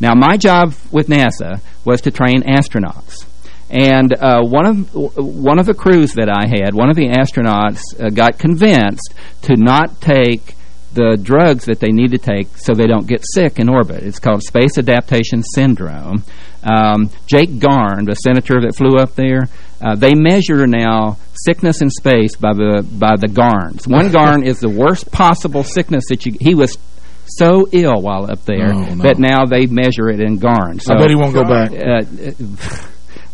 Now, my job with NASA was to train astronauts. And uh, one of one of the crews that I had, one of the astronauts uh, got convinced to not take the drugs that they need to take so they don't get sick in orbit. It's called space adaptation syndrome. Um, Jake Garn, the senator that flew up there, uh, they measure now sickness in space by the by the Garns. One Garn is the worst possible sickness that you. He was so ill while up there oh, no. that now they measure it in Garn. So, I bet he won't go back. Uh,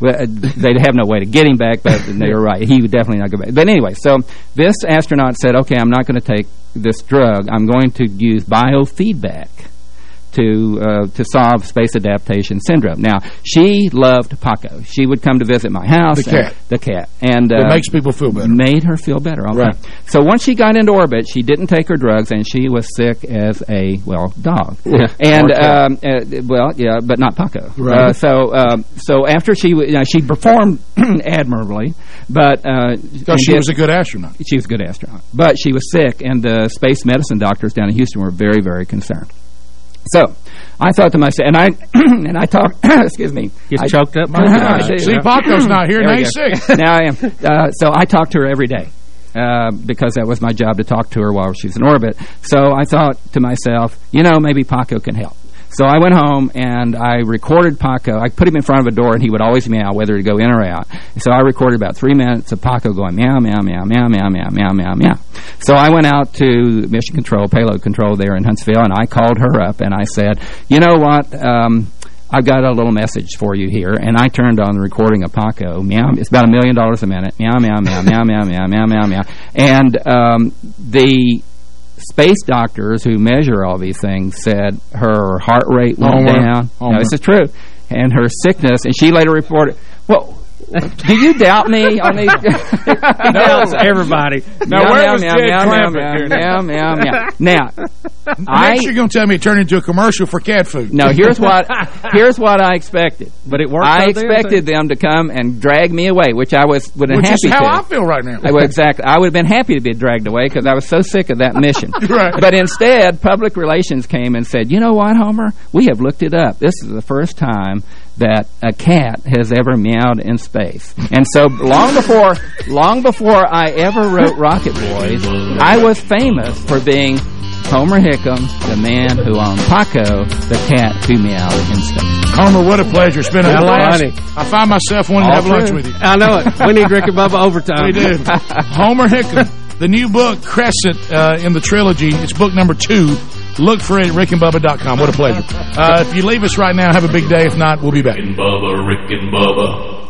well, uh, they'd have no way to get him back, but they were right. He would definitely not go back. But anyway, so this astronaut said, okay, I'm not going to take this drug. I'm going to use biofeedback to uh, to solve space adaptation syndrome. Now, she loved Paco. She would come to visit my house. The cat. The cat. And uh, It makes people feel better. Made her feel better. Okay. Right. So once she got into orbit, she didn't take her drugs, and she was sick as a, well, dog. Yeah. And, um, uh, well, yeah, but not Paco. Right. Uh, so um, so after she, you know, she performed admirably, but... uh, she did- was a good astronaut. she was a good astronaut. But she was sick, and the space medicine doctors down in Houston were very, very concerned. So, I thought to myself, and I and I talked, excuse me. Gets I, choked up. I do. See, Paco's not here, There now we he's go. sick. now I am. Uh, so I talked to her every day. Uh, because that was my job to talk to her while she's in orbit. So I thought to myself, you know, maybe Paco can help. So I went home and I recorded Paco. I put him in front of a door and he would always meow whether to go in or out. So I recorded about three minutes of Paco going meow, meow, meow, meow, meow, meow, meow, meow, meow. So I went out to Mission Control, Payload Control there in Huntsville and I called her up and I said, you know what, um, I've got a little message for you here. And I turned on the recording of Paco. Meow. It's about a million dollars a minute. Meow, meow, meow, meow, meow, meow, meow, meow, meow. And um, the space doctors who measure all these things said her heart rate went oh, Homer. down. Oh, Homer. No, this is true. And her sickness, and she later reported, well, do you doubt me on these? He doubts everybody. Meow, where meow, was meow, Jed meow, Clampett meow, here? meow, meow, meow. Now, I Next, you're going to tell me it turned into a commercial for cat food. no. Here's what here's what I expected. But it worked I out there, expected them to come and drag me away, which I was would have Which happy is how to. I feel right now. I would exactly. I would have been happy to be dragged away because I was so sick of that mission. Right. But instead, public relations came and said, "You know what, Homer? We have looked it up. This is the first time that a cat has ever meowed in space." And so, long before, long before I ever wrote Rocket Boys, I was famous for being Homer Hickam, the man who owned Paco, the cat who meowed in space. Homer, what a pleasure. It's been a That's blast. funny. I find myself wanting to All have lunch with you. I know it. We need Rick and Bubba overtime. We do. Homer Hickam, the new book, Crescent, uh, in the trilogy. It's book number two. Look for it at rickandbubba.com. What a pleasure. Uh, if you leave us right now, have a big day. If not, we'll be back. Rick and Bubba, Rick and Bubba.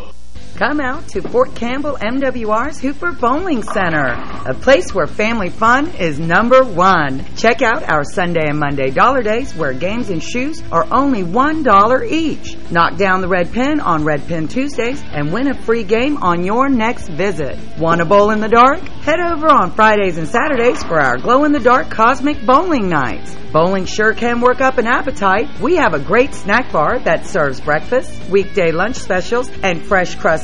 Come out to Fort Campbell MWR's Hooper Bowling Center, a place where family fun is number one. Check out our Sunday and Monday dollar days where games and shoes are only $1 each. Knock down the red pin on Red Pin Tuesdays and win a free game on your next visit. Want to bowl in the dark? Head over on Fridays and Saturdays for our glow-in-the-dark cosmic bowling nights. Bowling sure can work up an appetite. We have a great snack bar that serves breakfast, weekday lunch specials, and fresh crust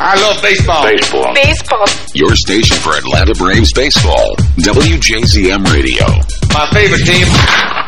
I love baseball. Baseball. Baseball. Your station for Atlanta Braves baseball. WJZM Radio. My favorite team.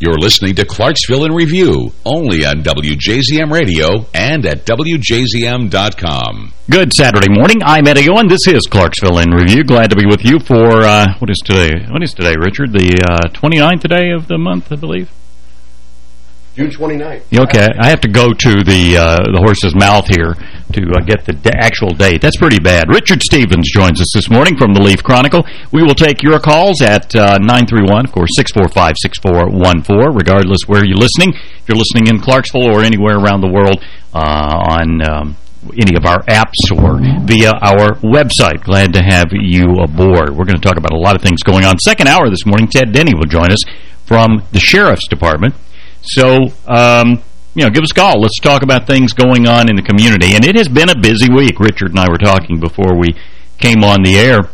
You're listening to Clarksville in Review, only on WJZM Radio and at WJZM.com. Good Saturday morning. I'm Eddie Owen. This is Clarksville in Review. Glad to be with you for, uh, what is today? What is today, Richard? The uh, 29th today of the month, I believe? June 29th. Okay, I have to go to the uh, the horse's mouth here to uh, get the actual date. That's pretty bad. Richard Stevens joins us this morning from the Leaf Chronicle. We will take your calls at 931, uh, of course, 645-6414, regardless where you're listening. If you're listening in Clarksville or anywhere around the world uh, on... Um, any of our apps or via our website. Glad to have you aboard. We're going to talk about a lot of things going on. Second hour this morning, Ted Denny will join us from the Sheriff's Department. So, um, you know, give us a call. Let's talk about things going on in the community. And it has been a busy week. Richard and I were talking before we came on the air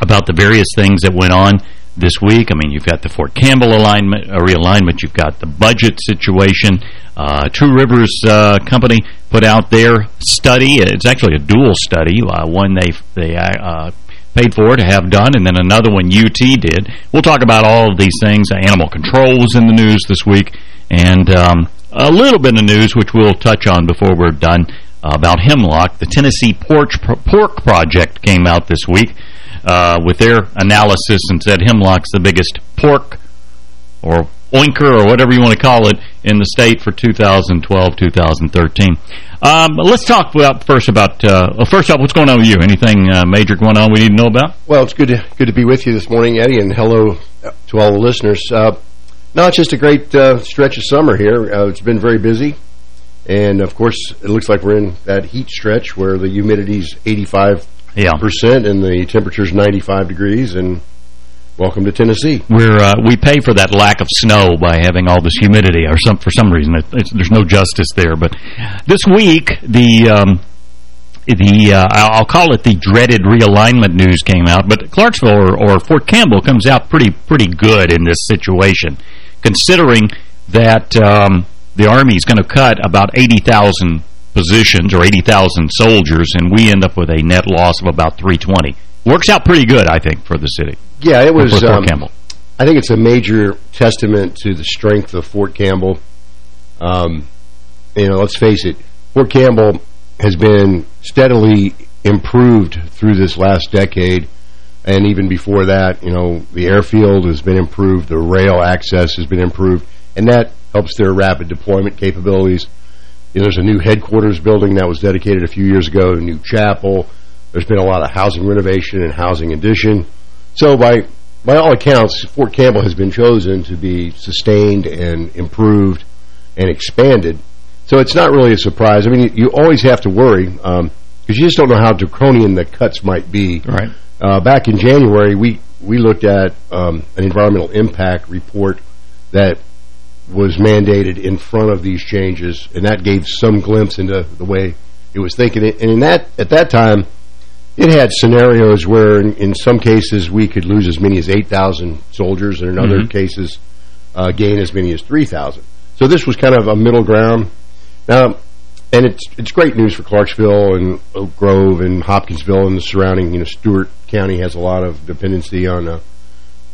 about the various things that went on this week. I mean, you've got the Fort Campbell alignment, uh, realignment. You've got the budget situation. Uh, Rivers uh, Company put out their study. It's actually a dual study. Uh, one they they uh, paid for to have done, and then another one UT did. We'll talk about all of these things. Animal control was in the news this week, and um, a little bit of news, which we'll touch on before we're done, uh, about Hemlock. The Tennessee Porch Pork Project came out this week uh, with their analysis and said Hemlock's the biggest pork or oinker or whatever you want to call it in the state for 2012-2013. Um, let's talk about first about uh, well, first up, what's going on with you? Anything uh, major going on we need to know about? Well, it's good to good to be with you this morning, Eddie, and hello to all the listeners. Uh, no, it's just a great uh, stretch of summer here. Uh, it's been very busy, and of course, it looks like we're in that heat stretch where the humidity's 85 yeah. percent and the temperature's 95 degrees, and Welcome to Tennessee. We're uh, we pay for that lack of snow by having all this humidity, or some for some reason it, there's no justice there. But this week, the um, the uh, I'll call it the dreaded realignment news came out, but Clarksville or, or Fort Campbell comes out pretty pretty good in this situation, considering that um, the Army is going to cut about 80,000 positions or 80,000 soldiers, and we end up with a net loss of about 320. Works out pretty good, I think, for the city. Yeah, it was. Fort um, Campbell. I think it's a major testament to the strength of Fort Campbell. Um, you know, let's face it, Fort Campbell has been steadily improved through this last decade, and even before that, you know, the airfield has been improved, the rail access has been improved, and that helps their rapid deployment capabilities. You know, there's a new headquarters building that was dedicated a few years ago, a new chapel. There's been a lot of housing renovation and housing addition. So by by all accounts, Fort Campbell has been chosen to be sustained and improved and expanded. So it's not really a surprise. I mean, you, you always have to worry because um, you just don't know how draconian the cuts might be. Right. Uh, back in January, we we looked at um, an environmental impact report that was mandated in front of these changes, and that gave some glimpse into the way it was thinking. And in that at that time it had scenarios where, in, in, some cases, we could lose as many as 8,000 soldiers, and in other mm -hmm. cases, uh, gain as many as 3,000. So this was kind of a middle ground. Now, and it's it's great news for Clarksville and Oak Grove and Hopkinsville and the surrounding. You know, Stewart County has a lot of dependency on, uh,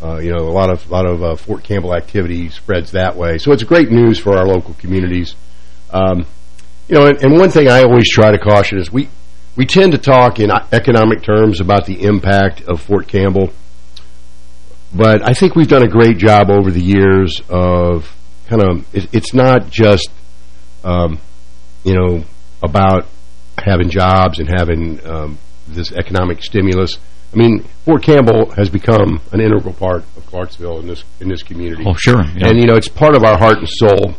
uh, you know, a lot of lot of uh, Fort Campbell activity spreads that way. So it's great news for our local communities. Um, you know, and, and one thing I always try to caution is we we tend to talk in economic terms about the impact of Fort Campbell, but I think we've done a great job over the years of kind of. It, it's not just. Um, you know, about having jobs and having um, this economic stimulus. I mean, Fort Campbell has become an integral part of Clarksville in this in this community. Oh, sure. Yeah. And, you know, it's part of our heart and soul.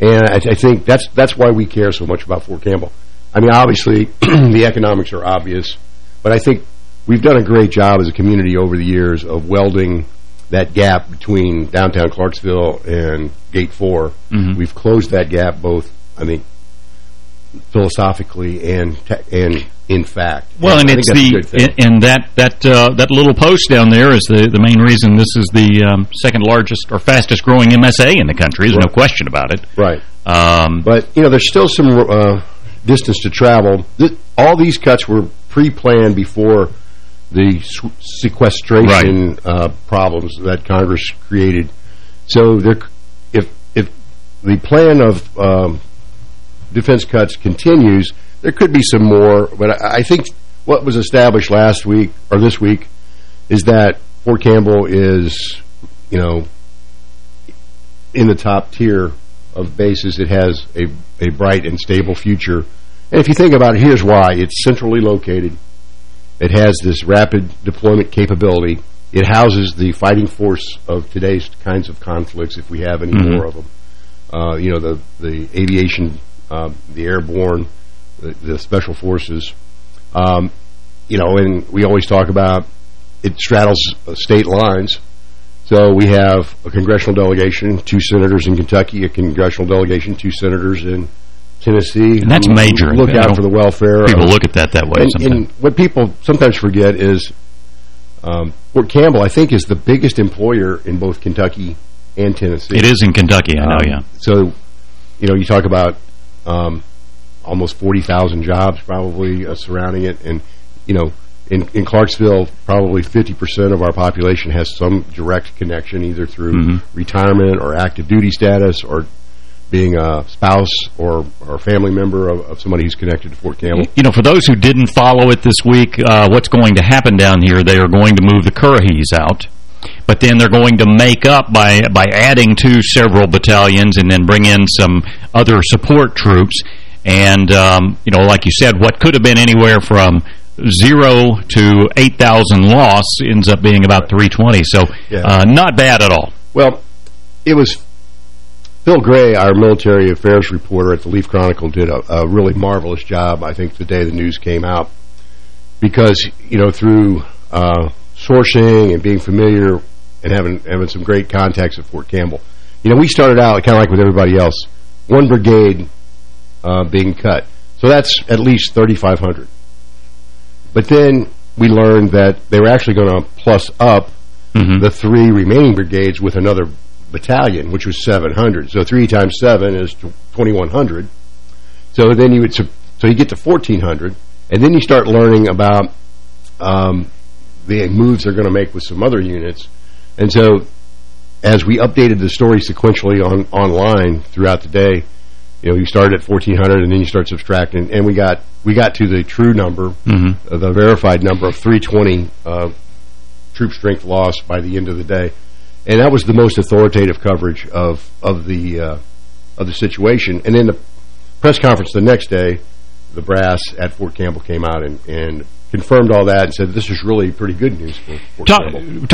And I, I think that's that's why we care so much about Fort Campbell. I mean, obviously, the economics are obvious, but I think we've done a great job as a community over the years of welding that gap between downtown Clarksville and Gate 4. Mm -hmm. We've closed that gap both, I think, philosophically and and in fact. Well, and, it's the and that that uh, that little post down there is the the main reason this is the um, second largest or fastest growing MSA in the country. There's right. no question about it. Right. Um, but you know, there's still some uh, distance to travel. Th all these cuts were pre-planned before the sequestration right. uh, problems that Congress created. So there, if if the plan of um, defense cuts continues, there could be some more. But I think what was established last week or this week is that Fort Campbell is, you know, in the top tier of bases. It has a, a bright and stable future. And if you think about it, here's why. It's centrally located. It has this rapid deployment capability. It houses the fighting force of today's kinds of conflicts, if we have any mm -hmm. more of them. Uh, you know, the, the aviation uh, the airborne, the, the special forces. Um, you know, and we always talk about it straddles state lines. So we have a congressional delegation, two senators in Kentucky, a congressional delegation, two senators in Tennessee. And that's major. Look out for the welfare. People look at that that way and, and what people sometimes forget is um, Fort Campbell, I think, is the biggest employer in both Kentucky and Tennessee. It is in Kentucky, I know, um, yeah. So, you know, you talk about um, almost 40,000 jobs probably uh, surrounding it. And, you know, in, in Clarksville, probably 50% of our population has some direct connection either through mm -hmm. retirement or active duty status or being a spouse or, or family member of, of, somebody who's connected to Fort Campbell. You know, for those who didn't follow it this week, uh, what's going to happen down here, they are going to move the Currahees out but then they're going to make up by by adding to several battalions and then bring in some other support troops. And, um, you know, like you said, what could have been anywhere from zero to 8,000 loss ends up being about 320. So yeah. uh, not bad at all. Well, it was Phil Gray, our military affairs reporter at the Leaf Chronicle, did a, a really marvelous job, I think, the day the news came out. Because, you know, through uh, sourcing and being familiar and having having some great contacts at Fort Campbell. You know, we started out kind of like with everybody else, one brigade uh, being cut. So that's at least 3,500. But then we learned that they were actually going to plus up mm -hmm. the three remaining brigades with another battalion, which was 700. So three times seven is 2,100. So then you would so you get to 1,400, and then you start learning about um, the moves they're going to make with some other units. And so as we updated the story sequentially on online throughout the day, you know, you started at 1,400 and then you start subtracting, and we got we got to the true number, mm -hmm. uh, the verified number of 320 uh, troop strength loss by the end of the day, and that was the most authoritative coverage of of the uh, of the situation. And in the press conference the next day, the brass at Fort Campbell came out and and confirmed all that and said this is really pretty good news for, for Talk,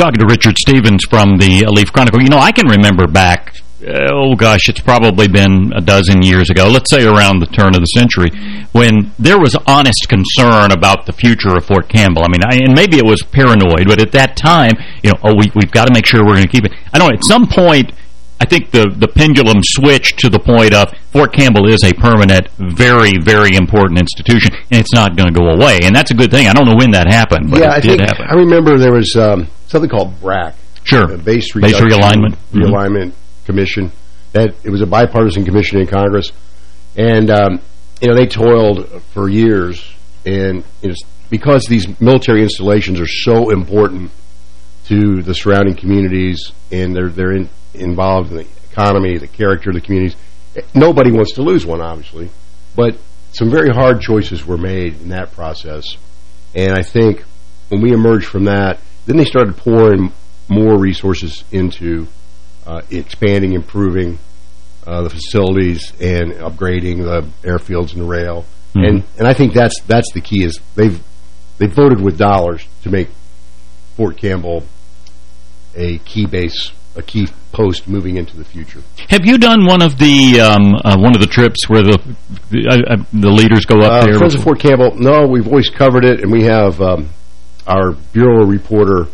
Talking to Richard Stevens from the Leaf Chronicle, you know, I can remember back, oh gosh, it's probably been a dozen years ago, let's say around the turn of the century, when there was honest concern about the future of Fort Campbell. I mean, I, and maybe it was paranoid, but at that time, you know, oh, we, we've got to make sure we're going to keep it. I don't know, at some point, I think the, the pendulum switched to the point of Fort Campbell is a permanent, very, very important institution, and it's not going to go away. And that's a good thing. I don't know when that happened, but yeah, it I did think, happen. I remember there was um, something called BRAC. Sure. base, base realignment. Realignment mm -hmm. Commission. That It was a bipartisan commission in Congress. And um, you know, they toiled for years, and it's because these military installations are so important to the surrounding communities, and they're they're in, involved in the economy, the character of the communities. Nobody wants to lose one, obviously, but some very hard choices were made in that process, and I think when we emerged from that, then they started pouring more resources into uh, expanding, improving uh, the facilities, and upgrading the airfields and the rail. Mm -hmm. And and I think that's that's the key is they've they voted with dollars to make Fort Campbell a key base, a key post moving into the future. Have you done one of the um, uh, one of the trips where the the, uh, uh the leaders go up uh, there? Friends of Fort Campbell. No, we've always covered it, and we have um, our bureau reporter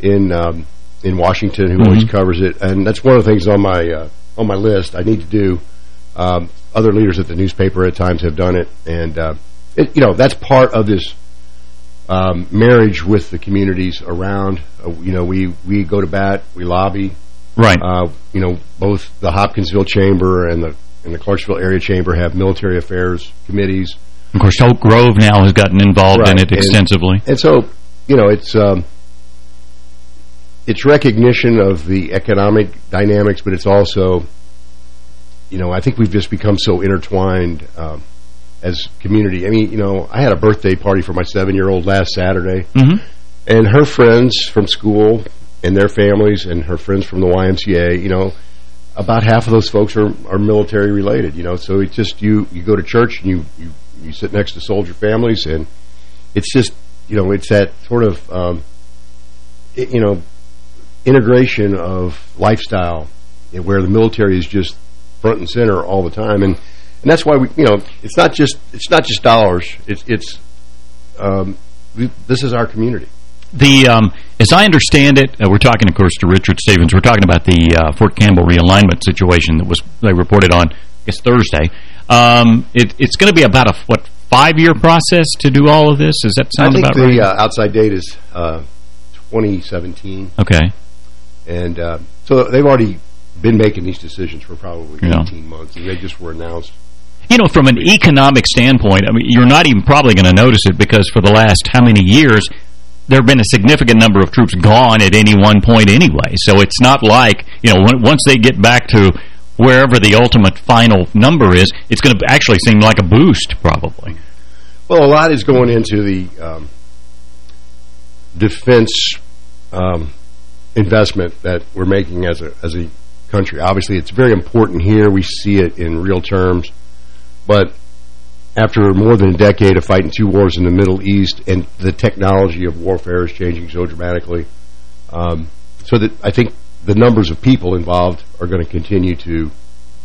in um, in Washington who mm -hmm. always mm-hmm. covers it, and that's one of the things on my uh, on my list. I need to do. Um, other leaders at the newspaper at times have done it, and uh, it, you know that's part of this um, marriage with the communities around. Uh, you know, we we go to bat, we lobby. Right. Uh, you know, both the Hopkinsville Chamber and the and the Clarksville Area Chamber have military affairs committees. Of course, Oak Grove now has gotten involved right. in it extensively. And, and so, you know, it's um, it's recognition of the economic dynamics, but it's also, you know, I think we've just become so intertwined. Um, as community. I mean, you know, I had a birthday party for my seven-year-old last Saturday, mm -hmm. and her friends from school and their families and her friends from the YMCA, you know, about half of those folks are, are military related, you know, so it's just you, you go to church and you, you, you sit next to soldier families and it's just, you know, it's that sort of, um, it, you know, integration of lifestyle where the military is just front and center all the time. And and that's why we, you know, it's not just it's not just dollars. It's it's um, we, this is our community. The um, as I understand it, uh, we're talking, of course, to Richard Stevens. We're talking about the uh, Fort Campbell realignment situation that was they reported on, I guess, Thursday. Um, it, it's going to be about a what five year process to do all of this. Does that sound about the, right? the uh, outside date is uh, 2017. Okay, and uh, so they've already been making these decisions for probably yeah. 18 months, and they just were announced you know, from an economic standpoint, I mean, you're not even probably going to notice it because for the last how many years, there have been a significant number of troops gone at any one point anyway. So it's not like, you know, once they get back to wherever the ultimate final number is, it's going to actually seem like a boost, probably. Well, a lot is going into the um, defense um, investment that we're making as a as a country. Obviously, it's very important here. We see it in real terms. But after more than a decade of fighting two wars in the Middle East and the technology of warfare is changing so dramatically, um, so that I think the numbers of people involved are going to continue to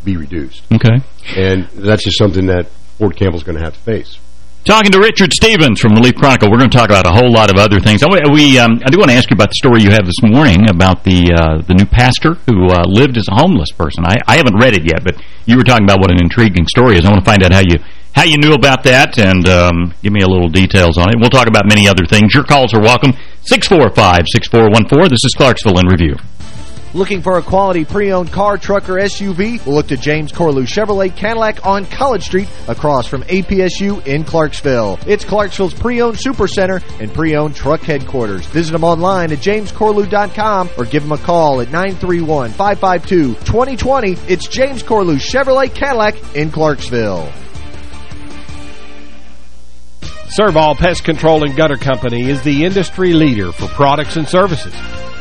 be reduced. Okay. And that's just something that Fort Campbell's going to have to face. Talking to Richard Stevens from the Leaf Chronicle. We're going to talk about a whole lot of other things. I, we, um, I do want to ask you about the story you have this morning about the uh, the new pastor who uh, lived as a homeless person. I, I haven't read it yet, but you were talking about what an intriguing story is. I want to find out how you how you knew about that and um, give me a little details on it. We'll talk about many other things. Your calls are welcome. 645-6414. This is Clarksville in Review. Looking for a quality pre-owned car, truck, or SUV? Look to James Corlew Chevrolet Cadillac on College Street across from APSU in Clarksville. It's Clarksville's pre-owned super center and pre-owned truck headquarters. Visit them online at jamescorlew.com or give them a call at 931-552-2020. It's James Corlew Chevrolet Cadillac in Clarksville. Servall Pest Control and Gutter Company is the industry leader for products and services.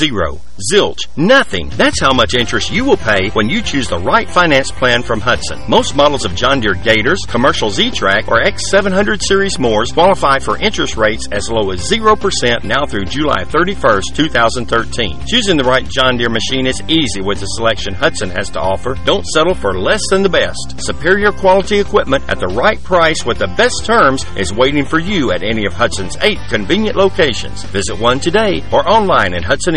Zero Zilch. Nothing. That's how much interest you will pay when you choose the right finance plan from Hudson. Most models of John Deere Gators, commercial Z-Trak, or X700 series Moors qualify for interest rates as low as 0% now through July 31st, 2013. Choosing the right John Deere machine is easy with the selection Hudson has to offer. Don't settle for less than the best. Superior quality equipment at the right price with the best terms is waiting for you at any of Hudson's eight convenient locations. Visit one today or online at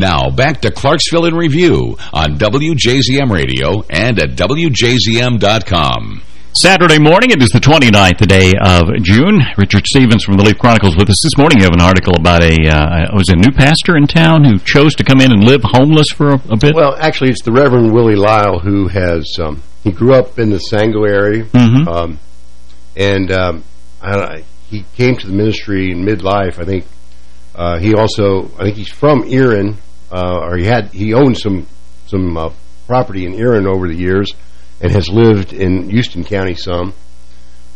Now, back to Clarksville in Review on WJZM Radio and at WJZM.com. Saturday morning, it is the 29th day of June. Richard Stevens from the Leaf Chronicles with us this morning. You have an article about a, uh, was a new pastor in town who chose to come in and live homeless for a, a bit? Well, actually, it's the Reverend Willie Lyle who has, um, he grew up in the Sango area, Mm -hmm. um, and um, I, he came to the ministry in midlife. I think uh, he also, I think he's from Erin, uh, or he had he owned some some uh, property in Erin over the years, and has lived in Houston County some.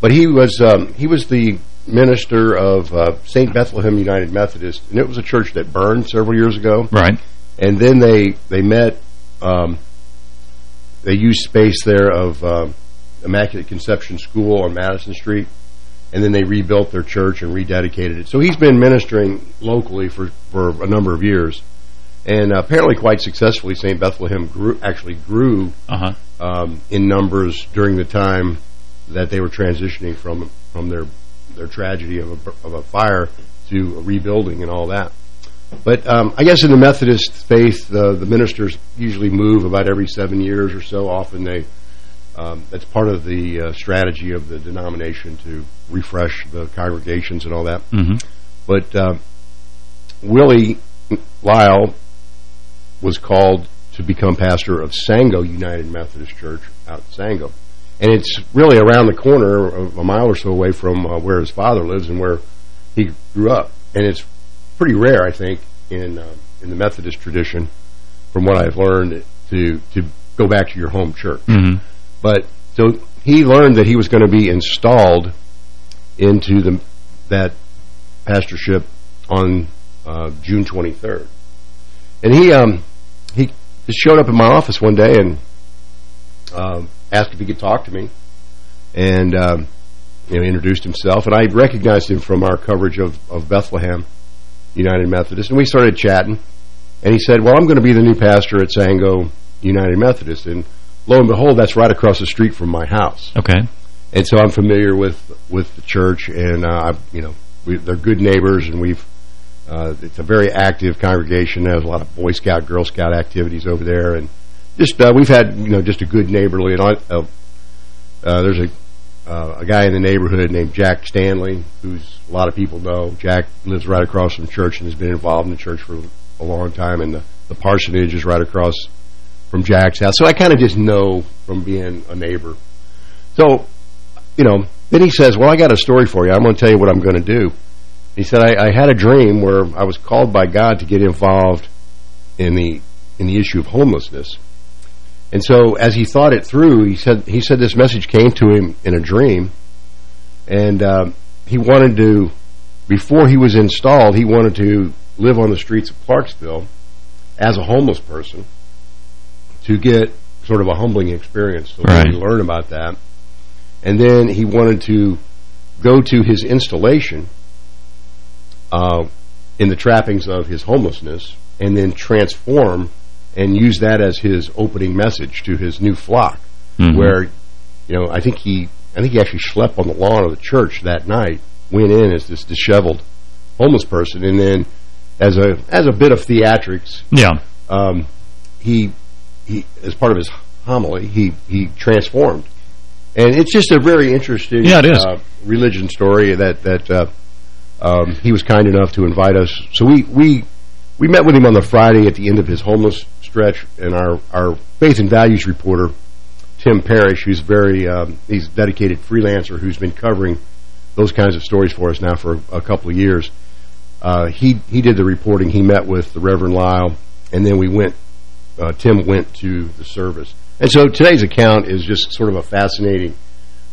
But he was um, he was the minister of uh, St. Bethlehem United Methodist, and it was a church that burned several years ago. Right. And then they they met. Um, they used space there of uh, Immaculate Conception School on Madison Street, and then they rebuilt their church and rededicated it. So he's been ministering locally for for a number of years and apparently quite successfully. St. Bethlehem grew, actually grew uh -huh. um, in numbers during the time that they were transitioning from from their their tragedy of a, of a fire to a rebuilding and all that. But um, I guess in the Methodist faith, the, the ministers usually move about every seven years or so. Often they um, that's part of the uh, strategy of the denomination to refresh the congregations and all that. Mm -hmm. But uh, Willie Lyle was called to become pastor of Sango United Methodist Church out in Sango. And it's really around the corner, a mile or so away from uh, where his father lives and where he grew up. And it's pretty rare, I think, in uh, in the Methodist tradition, from what I've learned, to to go back to your home church. Mm -hmm. But so he learned that he was going to be installed into the that pastorship on uh, June 23rd. And he um, he just showed up in my office one day and um, asked if he could talk to me, and um, you know introduced himself. And I recognized him from our coverage of, of Bethlehem United Methodist, and we started chatting. And he said, "Well, I'm going to be the new pastor at Sango United Methodist," and lo and behold, that's right across the street from my house. Okay. And so I'm familiar with with the church, and uh, you know we, they're good neighbors, and we've uh, it's a very active congregation. There's a lot of Boy Scout, Girl Scout activities over there, and just uh, we've had you know just a good neighborly. And uh, uh, there's a uh, a guy in the neighborhood named Jack Stanley, who's a lot of people know. Jack lives right across from church and has been involved in the church for a long time, and the, the parsonage is right across from Jack's house. So I kind of just know from being a neighbor. So, you know, then he says, well, I got a story for you. I'm going to tell you what I'm going to do. He said, I, I had a dream where I was called by God to get involved in the in the issue of homelessness. And so as he thought it through, he said he said this message came to him in a dream. And uh, he wanted to, before he was installed, he wanted to live on the streets of Clarksville as a homeless person to get sort of a humbling experience to right. really learn about that. And then he wanted to go to his installation uh, in the trappings of his homelessness and then transform and use that as his opening message to his new flock. Mhm. Where, you know, I think he, I think he actually slept on the lawn of the church that night. Went in as this disheveled homeless person, and then as a as a bit of theatrics, Yeah. um, he he as part of his homily, he he transformed, and it's just a very interesting Yeah, it is. Uh, religion story that that uh, um, he was kind enough to invite us. So we we we met with him on the Friday at the end of his homeless stretch, and our our faith and values reporter Tim Parrish, who's very um, he's a dedicated freelancer who's been covering those kinds of stories for us now for a couple of years. Uh, he he did the reporting. He met with the Reverend Lyle, and then we went. Uh, Tim went to the service, and so today's account is just sort of a fascinating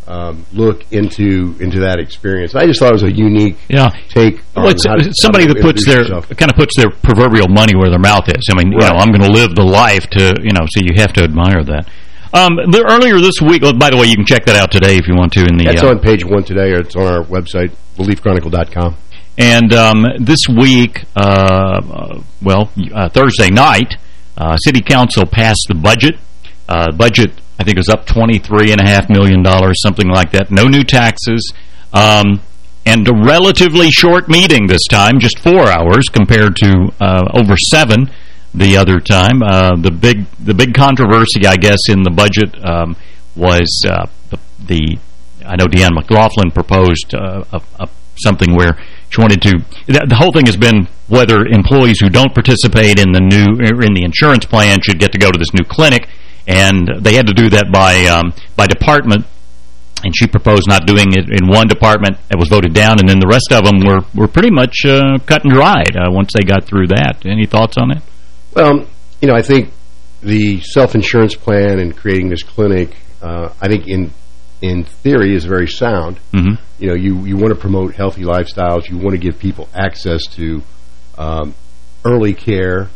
um, look into into that experience. I just thought it was a unique Yeah. take. Well, on it's how somebody that puts their yourself. kind of puts their proverbial money where their mouth is. I mean, you know, I'm going to live the life to, you know, so you have to admire that. Um, the, earlier this week, oh, by the way, you can check that out today if you want to in the That's uh, on page one today, or it's on our website, theleafchronicle.com. And um, this week, uh, uh, well, uh, Thursday night, uh, City Council passed the budget. Uh, budget, I think, it was up $23.5 million, dollars, something like that. No new taxes. Um, and a relatively short meeting this time, just four hours compared to uh, over seven the other time. Uh, the big the big controversy, I guess, in the budget um, was uh, the, the I know Deanna McLaughlin proposed uh, a, a, something where she wanted to. The, the whole thing has been whether employees who don't participate in the new in the insurance plan should get to go to this new clinic, and they had to do that by um, by department. And she proposed not doing it in one department. It was voted down, and then the rest of them were were pretty much uh, cut and dried uh, once they got through that. Any thoughts on it? Well, you know, I think the self-insurance plan and creating this clinic, uh, I think in in theory is very sound. Mhm. You know, you, you want to promote healthy lifestyles. You want to give people access to um, early care,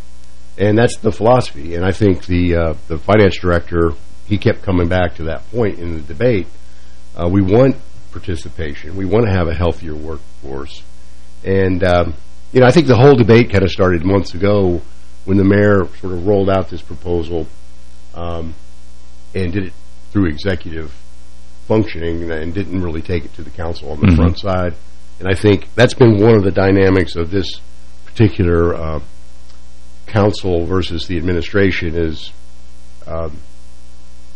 and that's the philosophy. And I think the uh, the finance director, he kept coming back to that point in the debate. Uh, we want participation. We want to have a healthier workforce. And, um, you know, I think the whole debate kind of started months ago when the mayor sort of rolled out this proposal um, and did it through executive functioning and didn't really take it to the council on the Mhm. front side. And I think that's been one of the dynamics of this particular uh, council versus the administration is um,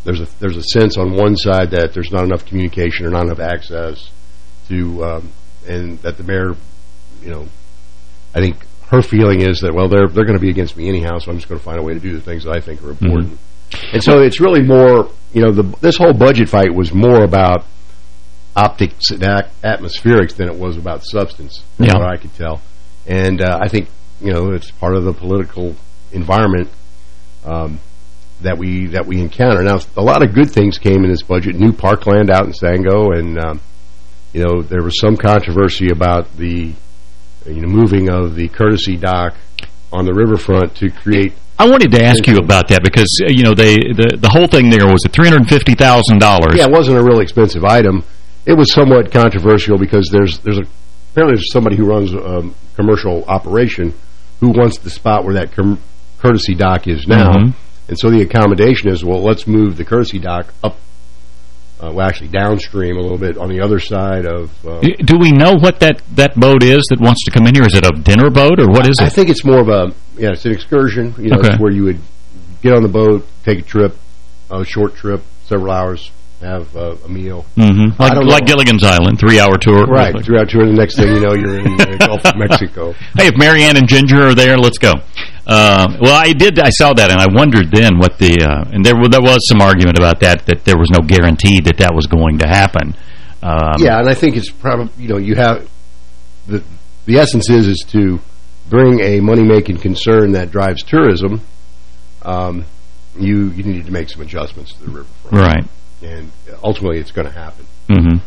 there's a there's a sense on one side that there's not enough communication or not enough access to um, and that the mayor, you know, I think her feeling is that well they're they're going to be against me anyhow, so I'm just going to find a way to do the things that I think are important. And so it's really more, you know, the this whole budget fight was more about optics and atmospherics than it was about substance, Yeah. what I could tell. And uh, I think, you know, it's part of the political environment um, that we that we encounter. Now, a lot of good things came in this budget. New parkland out in Sango, and um, you know, there was some controversy about the you know moving of the courtesy dock on the riverfront to create I wanted to ask you about that because uh, you know they the the whole thing there was at three hundred fifty thousand dollars. Yeah, it wasn't a real expensive item. It was somewhat controversial because there's there's a apparently there's somebody who runs a um, commercial operation who wants the spot where that com courtesy dock is now, Mhm. and so the accommodation is well, let's move the courtesy dock up, uh, well, actually downstream a little bit on the other side of. Uh, Do we know what that that boat is that wants to come in here? Is it a dinner boat or what is I it? I think it's more of a yeah, it's an excursion. You know, Okay. where you would get on the boat, take a trip, a short trip, several hours, have uh, a meal. Mm-hmm. Like, like. Gilligan's Island, three-hour tour. Right, throughout tour. The next thing you know, you're in the Gulf of Mexico. Hey, if Mary Ann and Ginger are there, let's go. Uh, well, I did. I saw that, and I wondered then what the uh, and there there was some argument about that that there was no guarantee that that was going to happen. Um, yeah, and I think it's probably you know you have the the essence is is to bring a money making concern that drives tourism. Um, you you need to make some adjustments to the riverfront, Right. And ultimately, it's going to happen. hmm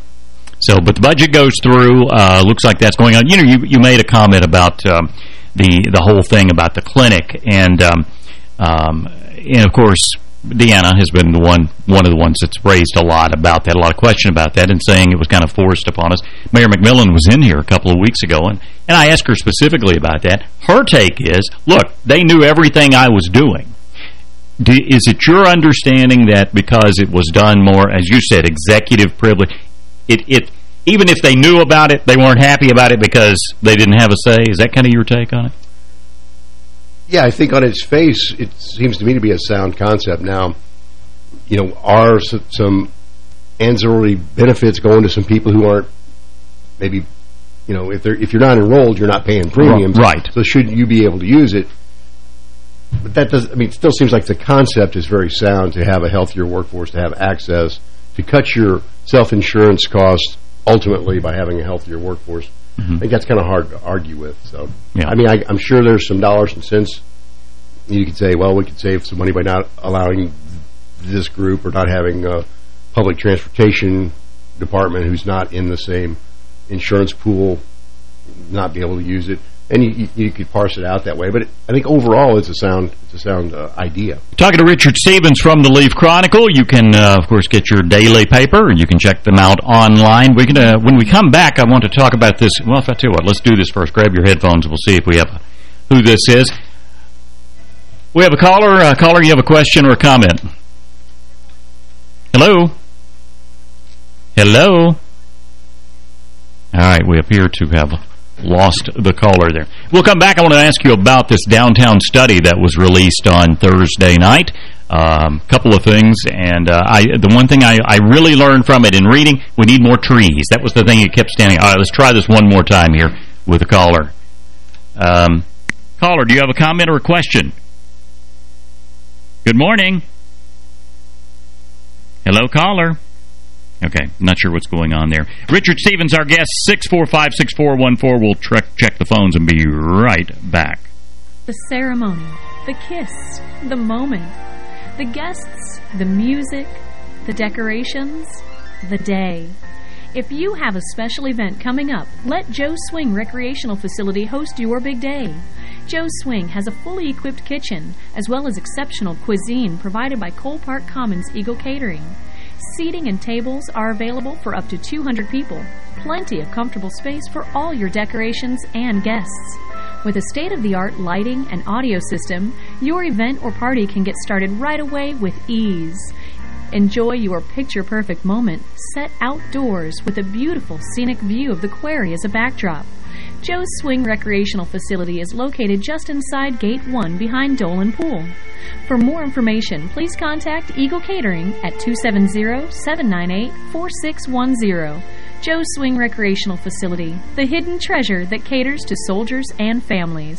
So, but the budget goes through. Uh, looks like that's going on. You know, you you made a comment about um, the the whole thing about the clinic, and um, um, and of course, Deanna has been the one one of the ones that's raised a lot about that, a lot of question about that, and saying it was kind of forced upon us. Mayor McMillan was in here a couple of weeks ago, and, and I asked her specifically about that. Her take is, look, they knew everything I was doing. Do, is it your understanding that because it was done more, as you said, executive privilege, it, it even if they knew about it, they weren't happy about it because they didn't have a say? Is that kind of your take on it? Yeah, I think on its face, it seems to me to be a sound concept. Now, you know, are some ancillary benefits going to some people who aren't maybe, you know, if they're if you're not enrolled, you're not paying premiums. Right. So shouldn't you be able to use it? But that does, I mean, it still seems like the concept is very sound to have a healthier workforce, to have access, to cut your self-insurance costs ultimately by having a healthier workforce. Mm -hmm. I think that's kind of hard to argue with. So, yeah. I mean, I, am sure there's some dollars and cents. You could say, well, we could save some money by not allowing this group or not having a public transportation department who's not in the same insurance pool not be able to use it. And you, you, could parse it out that way. But it, I think overall it's a sound it's a sound uh, idea. Talking to Richard Stevens from the Leaf Chronicle. You can, uh, of course, get your daily paper. You can check them out online. We can, uh, when we come back, I want to talk about this. Well, if I tell you what, let's do this first. Grab your headphones. We'll see if we have a, who this is. We have a caller. Uh, caller, you have a question or a comment? Hello? Hello? All right, we appear to have lost the caller there. We'll come back. I want to ask you about this downtown study that was released on Thursday night. A um, couple of things, and uh, I the one thing I, I really learned from it in reading, we need more trees. That was the thing that kept standing. All right, let's try this one more time here with a caller. Um, caller, do you have a comment or a question? Good morning. Hello, caller. Okay, not sure what's going on there. Richard Stevens, our guest, 645-6414. We'll check the phones and be right back. The ceremony, the kiss, the moment, the guests, the music, the decorations, the day. If you have a special event coming up, let Joe Swing Recreational Facility host your big day. Joe Swing has a fully equipped kitchen, as well as exceptional cuisine provided by Cole Park Commons Eagle Catering. Seating and tables are available for up to 200 people. Plenty of comfortable space for all your decorations and guests. With a state-of-the-art lighting and audio system, your event or party can get started right away with ease. Enjoy your picture-perfect moment set outdoors with a beautiful scenic view of the quarry as a backdrop. Joe's Swing Recreational Facility is located just inside Gate 1 behind Dolan Pool. For more information, please contact Eagle Catering at 270-798-4610. Joe's Swing Recreational Facility, the hidden treasure that caters to soldiers and families.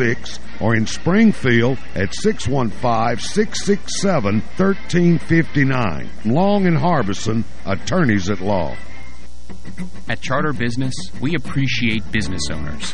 or in Springfield at 615-667-1359. Long and Harbison, attorneys at law. At Charter Business, we appreciate business owners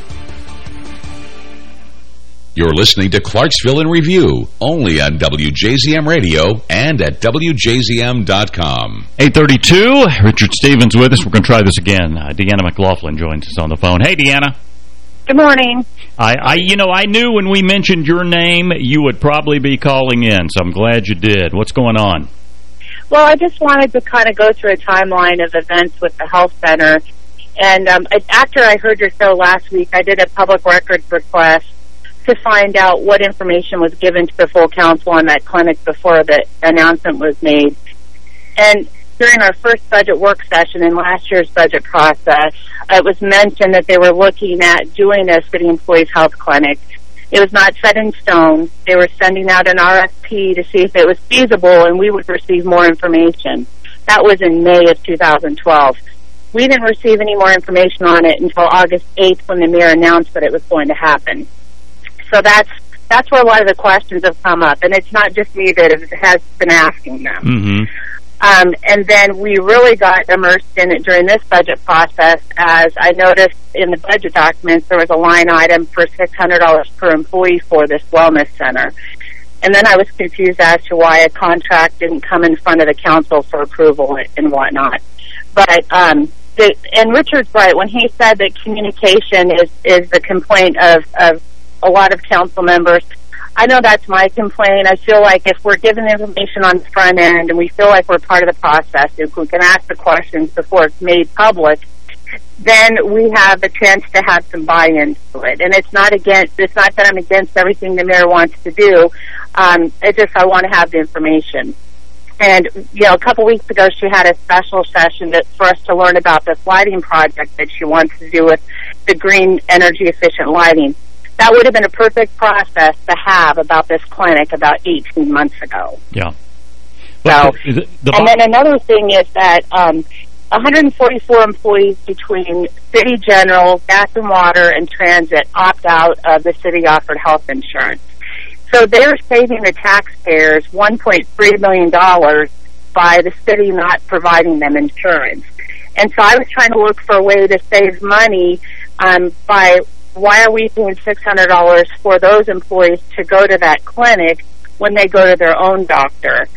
You're listening to Clarksville in Review, only on WJZM Radio and at WJZM.com. 832, Richard Stevens with us. We're going to try this again. Uh, Deanna McLaughlin joins us on the phone. Hey, Deanna. Good morning. I, I, you know, I knew when we mentioned your name, you would probably be calling in, so I'm glad you did. What's going on? Well, I just wanted to kind of go through a timeline of events with the health center. And um, after I heard your show last week, I did a public records request to find out what information was given to the full council on that clinic before the announcement was made. And during our first budget work session in last year's budget process, it was mentioned that they were looking at doing a city employees health clinic. It was not set in stone. They were sending out an RFP to see if it was feasible and we would receive more information. That was in May of 2012. We didn't receive any more information on it until August 8th when the mayor announced that it was going to happen. So that's that's where a lot of the questions have come up, and it's not just me that has been asking them. Mm-hmm. Um, and then we really got immersed in it during this budget process as I noticed in the budget documents there was a line item for $600 per employee for this wellness center. And then I was confused as to why a contract didn't come in front of the council for approval and whatnot. But um, the, and Richard's right when he said that communication is, is the complaint of, of a lot of council members. I know that's my complaint. I feel like if we're given information on the front end and we feel like we're part of the process, if we can ask the questions before it's made public, then we have a chance to have some buy-in to it. And it's not against, it's not that I'm against everything the mayor wants to do. Um, it's just I want to have the information. And, you know, a couple weeks ago she had a special session that, for us to learn about this lighting project that she wants to do with the green energy efficient lighting that would have been a perfect process to have about this clinic about 18 months ago. Yeah. So, the, the and then another thing is that um, 144 employees between city general, gas and water, and transit opt out of the city-offered health insurance. So they're saving the taxpayers $1.3 million by the city not providing them insurance. And so I was trying to look for a way to save money um, by why are we paying $600 for those employees to go to that clinic when they go to their own doctor?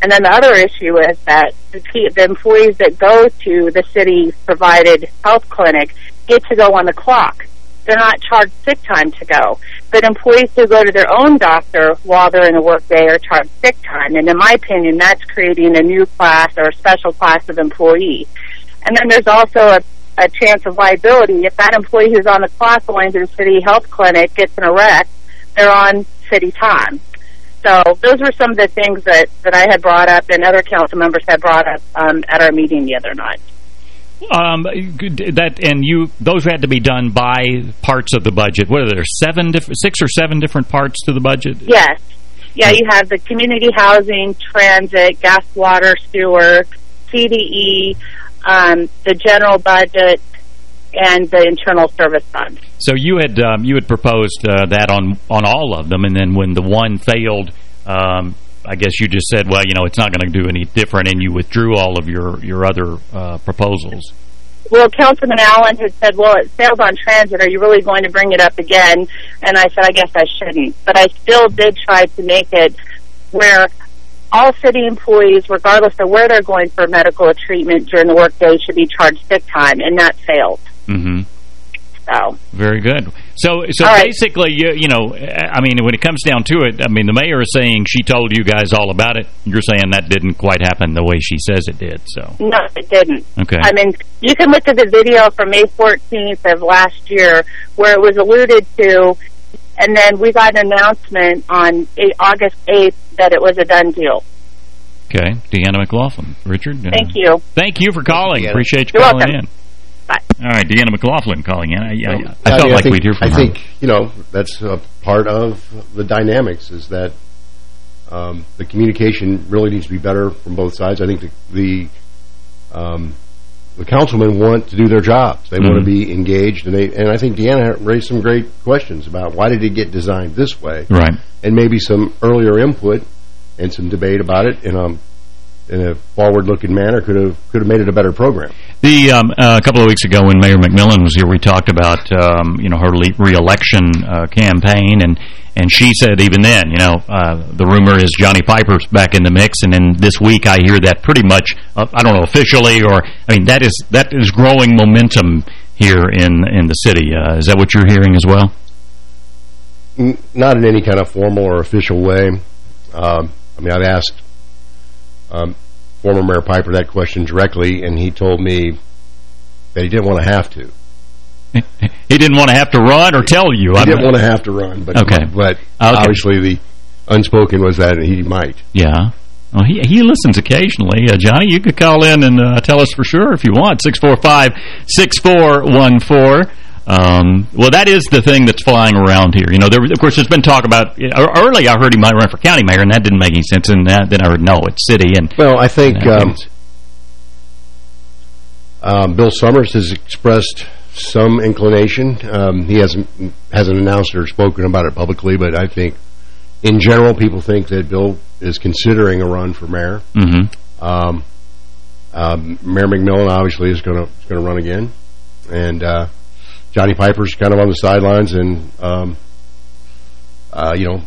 And then the other issue is that the, the employees that go to the city-provided health clinic get to go on the clock. They're not charged sick time to go. But employees who go to their own doctor while they're in a workday are charged sick time. And in my opinion, that's creating a new class or a special class of employee. And then there's also a a chance of liability. If that employee who's on the clock going to the city health clinic gets an arrest, they're on city time. So those were some of the things that, that I had brought up and other council members had brought up um, at our meeting the other night. Um, that and you those had to be done by parts of the budget. What are there seven different, six or seven different parts to the budget? Yes, yeah. You have the community housing, transit, gas, water, sewer, CDE, um, the general budget, and the internal service fund. So you had um, you had proposed uh, that on on all of them, and then when the one failed, um, I guess you just said, well, you know, it's not going to do any different, and you withdrew all of your your other uh, proposals. Well, Councilman Allen had said, well, it failed on transit. Are you really going to bring it up again? And I said, I guess I shouldn't. But I still did try to make it where all city employees, regardless of where they're going for medical treatment during the workday, should be charged sick time, and that failed. Mm-hmm. So very good. So, so right. basically, you you know, I mean, when it comes down to it, I mean, the mayor is saying she told you guys all about it. You're saying that didn't quite happen the way she says it did. So, No, it didn't. Okay. I mean, you can look at the video from May 14th of last year where it was alluded to, and then we got an announcement on August 8th that it was a done deal. okay, Deanna McLaughlin, Richard. uh, Thank you. Thank you for calling. Deanna. Appreciate you You're calling welcome. in. All right, Deanna McLaughlin calling in. I, I, I Yeah, felt mean, like think, we'd hear from I her. think, you know, that's a part of the dynamics is that um, the communication really needs to be better from both sides. I think the the, um, the councilmen want to do their jobs. They want Mhm. to be engaged, and they and I think Deanna raised some great questions about why did it get designed this way, Right. and maybe some earlier input and some debate about it in a in a forward-looking manner could have could have made it a better program. The um, uh, a couple of weeks ago when Mayor McMillan was here, we talked about um, you know her le- reelection uh, campaign, and and she said even then, you know, uh, the rumor is Johnny Piper's back in the mix, and then this week I hear that pretty much, uh, I don't know officially, or I mean that is that is growing momentum here in in the city. Uh, is that what you're hearing as well? N- not in any kind of formal or official way. Um, I mean, I've asked um, former Mayor Piper that question directly, and he told me that he didn't want to have to. He didn't want to have to run or tell you. He I'm didn't not- want to have to run, but Okay. but Okay. obviously the unspoken was that he might. Yeah. Well, he he listens occasionally. Uh, Johnny, you could call in and uh, tell us for sure if you want. 645-6414. Um, well, that is the thing that's flying around here. You know, there, of course, there's been talk about... uh, Early, I heard he might run for county mayor, and that didn't make any sense. And that, then I heard, no, it's city. And Well, I think um, um, Bill Summers has expressed some inclination. Um, he hasn't hasn't announced or spoken about it publicly, but I think in general people think that Bill is considering a run for mayor. Um, um, Mayor McMillan obviously is going to going to run again, and uh, Johnny Piper's kind of on the sidelines, and um, uh, you know,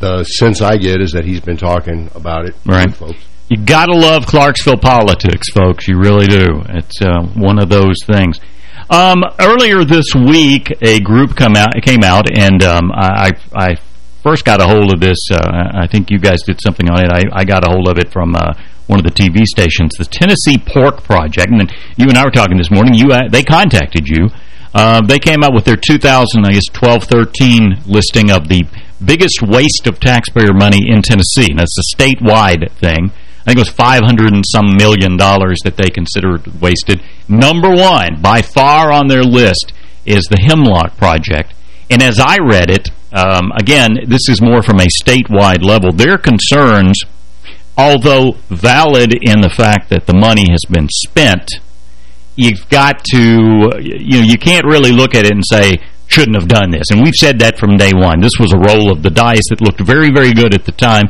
the sense I get is that he's been talking about it Right. folks. You got to love Clarksville politics, folks. You really do. It's uh, one of those things. Um, earlier this week, a group come out came out, and um, I, I first got a hold of this. Uh, I think you guys did something on it. I, I got a hold of it from uh, one of the TV stations, the Tennessee Pork Project. And then you and I were talking this morning. You uh, they contacted you. Uh, they came out with their 2000, I guess, 12-13 listing of the biggest waste of taxpayer money in Tennessee. And that's a statewide thing. I think it was 500 and some million dollars that they considered wasted. Number one, by far on their list, is the Hemlock Project. And as I read it, um, again, this is more from a statewide level. Their concerns, although valid in the fact that the money has been spent, you've got to, you know, you can't really look at it and say, shouldn't have done this. And we've said that from day one. This was a roll of the dice that looked very, very good at the time.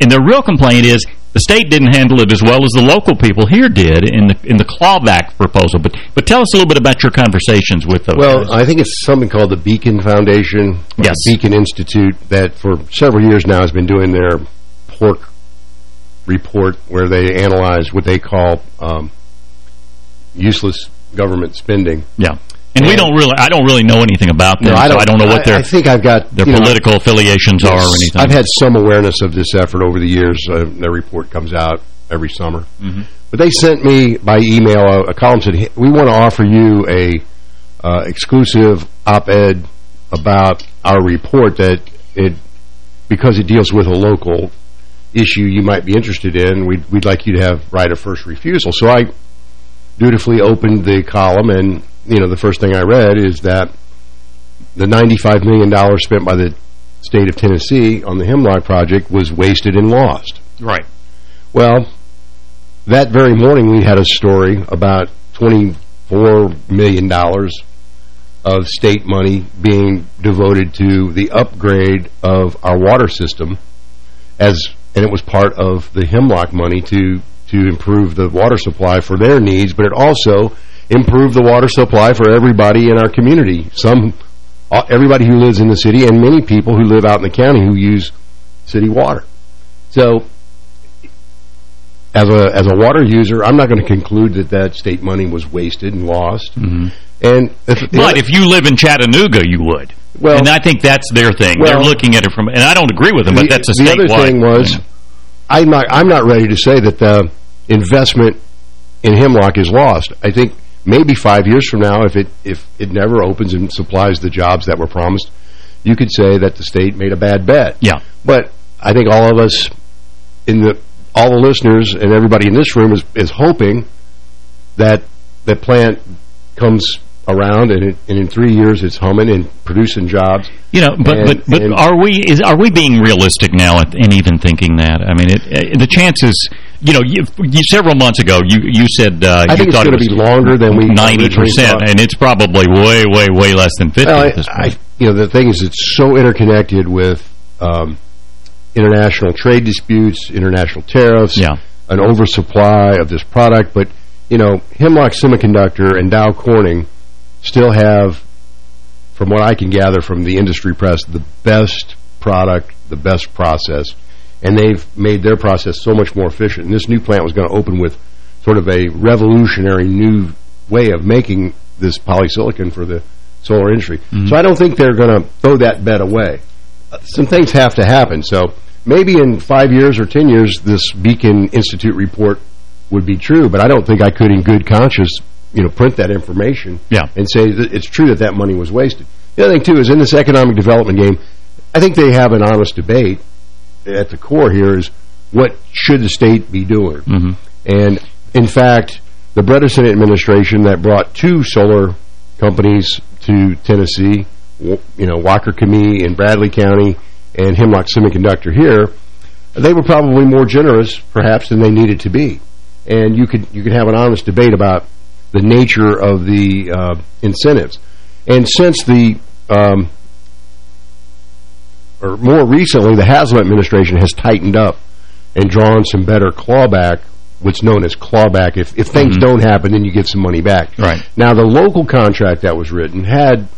And their real complaint is the state didn't handle it as well as the local people here did in the in the clawback proposal. But but tell us a little bit about your conversations with those. Well, guys. I think it's something called the Beacon Foundation, Yes. the Beacon Institute, that for several years now has been doing their pork report where they analyze what they call um, useless government spending. yeah. And, we don't really, I don't really know anything about them, No, I so don't- I don't know what their I think I've got, their you know, political affiliations are or anything. I've had some awareness of this effort over the years. Uh, their report comes out every summer. Mhm. But they sent me by email a, a column said, "Hey, we want to offer you a uh, exclusive op-ed about our report that it because it deals with a local issue you might be interested in, we'd, we'd like you to have right of first refusal. So I dutifully opened the column, and you know the first thing I read is that the $95 million spent by the state of Tennessee on the Hemlock Project was wasted and lost. Right. Well, that very morning we had a story about $24 million of state money being devoted to the upgrade of our water system as and it was part of the Hemlock money to to improve the water supply for their needs, but it also improved the water supply for everybody in our community. Some, uh, everybody who lives in the city, and many people who live out in the county who use city water. So, as a as a water user, I'm not going to conclude that that state money was wasted and lost. Mm -hmm. And if, but if you live in Chattanooga, you would. Well, and I think that's their thing. Well, They're looking at it from, and I don't agree with them, the, but that's a the statewide other thing was, thing. I'm not I'm not ready to say that the investment in Hemlock is lost. I think maybe five years from now, if it if it never opens and supplies the jobs that were promised, you could say that the state made a bad bet. Yeah. But I think all of us in the all the listeners and everybody in this room is is hoping that the plant comes around and, it, and in three years it's humming and producing jobs. You know, but And- but but and- are we is are we being realistic now in even thinking that? I mean, it, uh, the chances. You know, you, you, several months ago, you you said uh, I you think it's thought going it to be longer than we ninety percent, and it's probably way way way less than fifty Well, I. I, you know, the thing is, it's so interconnected with um, international trade disputes, international tariffs, Yeah. an oversupply of this product. But, you know, Hemlock Semiconductor and Dow Corning still have, from what I can gather from the industry press, the best product, the best process. And they've made their process so much more efficient. And this new plant was going to open with sort of a revolutionary new way of making this polysilicon for the solar industry. Mm-hmm. So I don't think they're going to throw that bet away. Some things have to happen. So maybe in five years or ten years, this Beacon Institute report would be true, but I don't think I could in good conscience, you know, print that information Yeah. and say that it's true that that money was wasted. The other thing, too, is in this economic development game, I think they have an honest debate at the core here is what should the state be doing? Mhm. And, in fact, the Bredesen administration that brought two solar companies to Tennessee, you know, Wacker Chemie in Bradley County and Hemlock Semiconductor here, they were probably more generous, perhaps, than they needed to be. And you could you could have an honest debate about the nature of the uh, incentives. And since the um, or more recently, the Haslam administration has tightened up and drawn some better clawback, what's known as clawback. If, if things Mhm. don't happen, then you get some money back. Right. Now, the local contract that was written had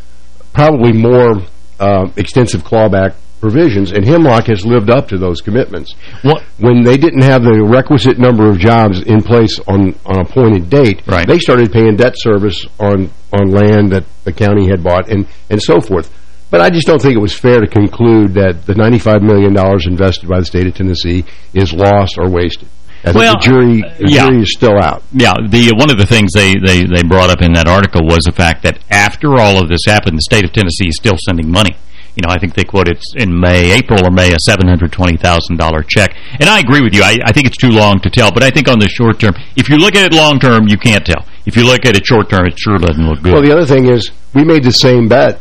probably more uh, extensive clawback provisions, and Hemlock has lived up to those commitments. What? When they didn't have the requisite number of jobs in place on on a appointed date, Right. they started paying debt service on on land that the county had bought, and and so forth. But I just don't think it was fair to conclude that the $95 million invested by the state of Tennessee is lost or wasted. I think Well, the jury, the uh, yeah. jury is still out. Yeah, the one of the things they, they, they brought up in that article was the fact that after all of this happened, the state of Tennessee is still sending money. You know, I think they quoted in May, April or May, a $720,000 check. And I agree with you. I, I think it's too long to tell. But I think on the short term, if you look at it long term, you can't tell. If you look at it short term, it sure doesn't look good. Well, the other thing is we made the same bet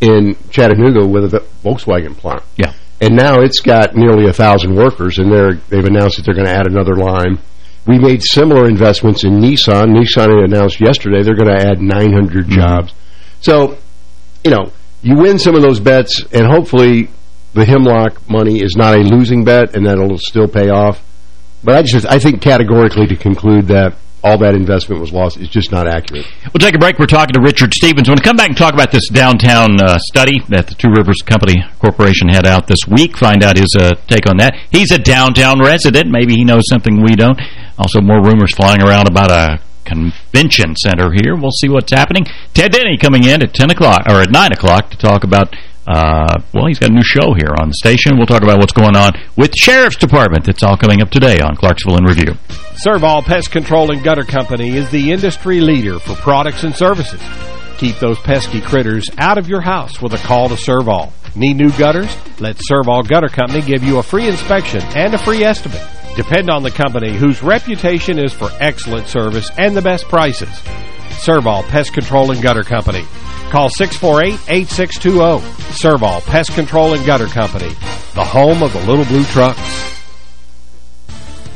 in Chattanooga with a Volkswagen plant. Yeah. And now it's got nearly a thousand workers, and they're they've announced that they're going to add another line. We made similar investments in Nissan. Nissan announced yesterday they're going to add 900 Mm-hmm. jobs. So, you know, you win some of those bets, and hopefully the Hemlock money is not a losing bet, and that it'll still pay off. But I just I think categorically to conclude that all that investment was lost is just not accurate. We'll take a break. We're talking to Richard Stevens. We're going to come back and talk about this downtown uh, study that the Two Rivers Company Corporation had out this week. Find out his uh, take on that. He's a downtown resident. Maybe he knows something we don't. Also, more rumors flying around about a convention center here. We'll see what's happening. Ted Denny coming in at 10 o'clock or at 9 o'clock to talk about uh, well, he's got a new show here on the station. We'll talk about what's going on with Sheriff's Department. That's all coming up today on Clarksville in Review. Servall Pest Control and Gutter Company is the industry leader for products and services. Keep those pesky critters out of your house with a call to Servall. Need new gutters? Let Servall Gutter Company give you a free inspection and a free estimate. Depend on the company whose reputation is for excellent service and the best prices. Servall Pest Control and Gutter Company. Call 648-8620. Servall Pest Control and Gutter Company, the home of the little blue trucks.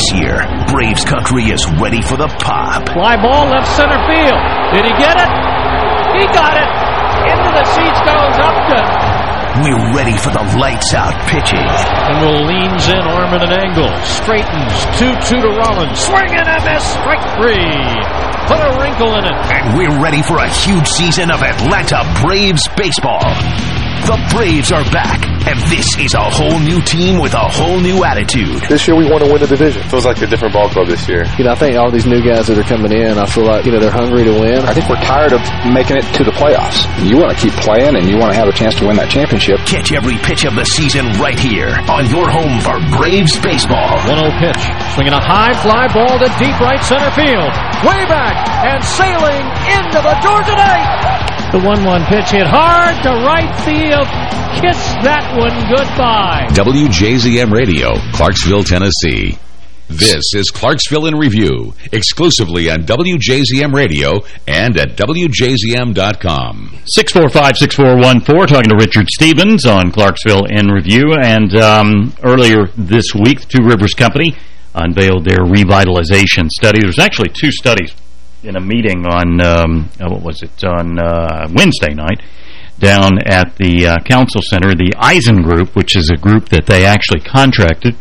This year, Braves country is ready for the pop. Fly ball left center field. Did he get it? He got it. Into the seats goes Upton. We're ready for the lights out pitching. And will leans in, arm at an angle. Straightens. 2-2 to Rollins. Swing and a miss. Strike three. Put a wrinkle in it. And we're ready for a huge season of Atlanta Braves baseball. The Braves are back, and this is a whole new team with a whole new attitude. This year we want to win the division. Feels like a different ball club this year. You know, I think all these new guys that are coming in, I feel like, you know, they're hungry to win. I think we're tired of making it to the playoffs. You want to keep playing and you want to have a chance to win that championship. Catch every pitch of the season right here on your home for Braves baseball. 1-0 pitch. Swinging a high fly ball to deep right center field. Way back and sailing into the Georgia Day. The 1-1 pitch hit hard to right field. Kiss that one goodbye. WJZM Radio, Clarksville, Tennessee. This is Clarksville in Review, exclusively on WJZM Radio and at WJZM.com. 645-6414, talking to Richard Stevens on Clarksville in Review. And um, earlier this week, the Two Rivers Company unveiled their revitalization study. There's actually two studies in a meeting on, um, what was it, on uh, Wednesday night down at the uh, Council Center. The Eisen Group, which is a group that they actually contracted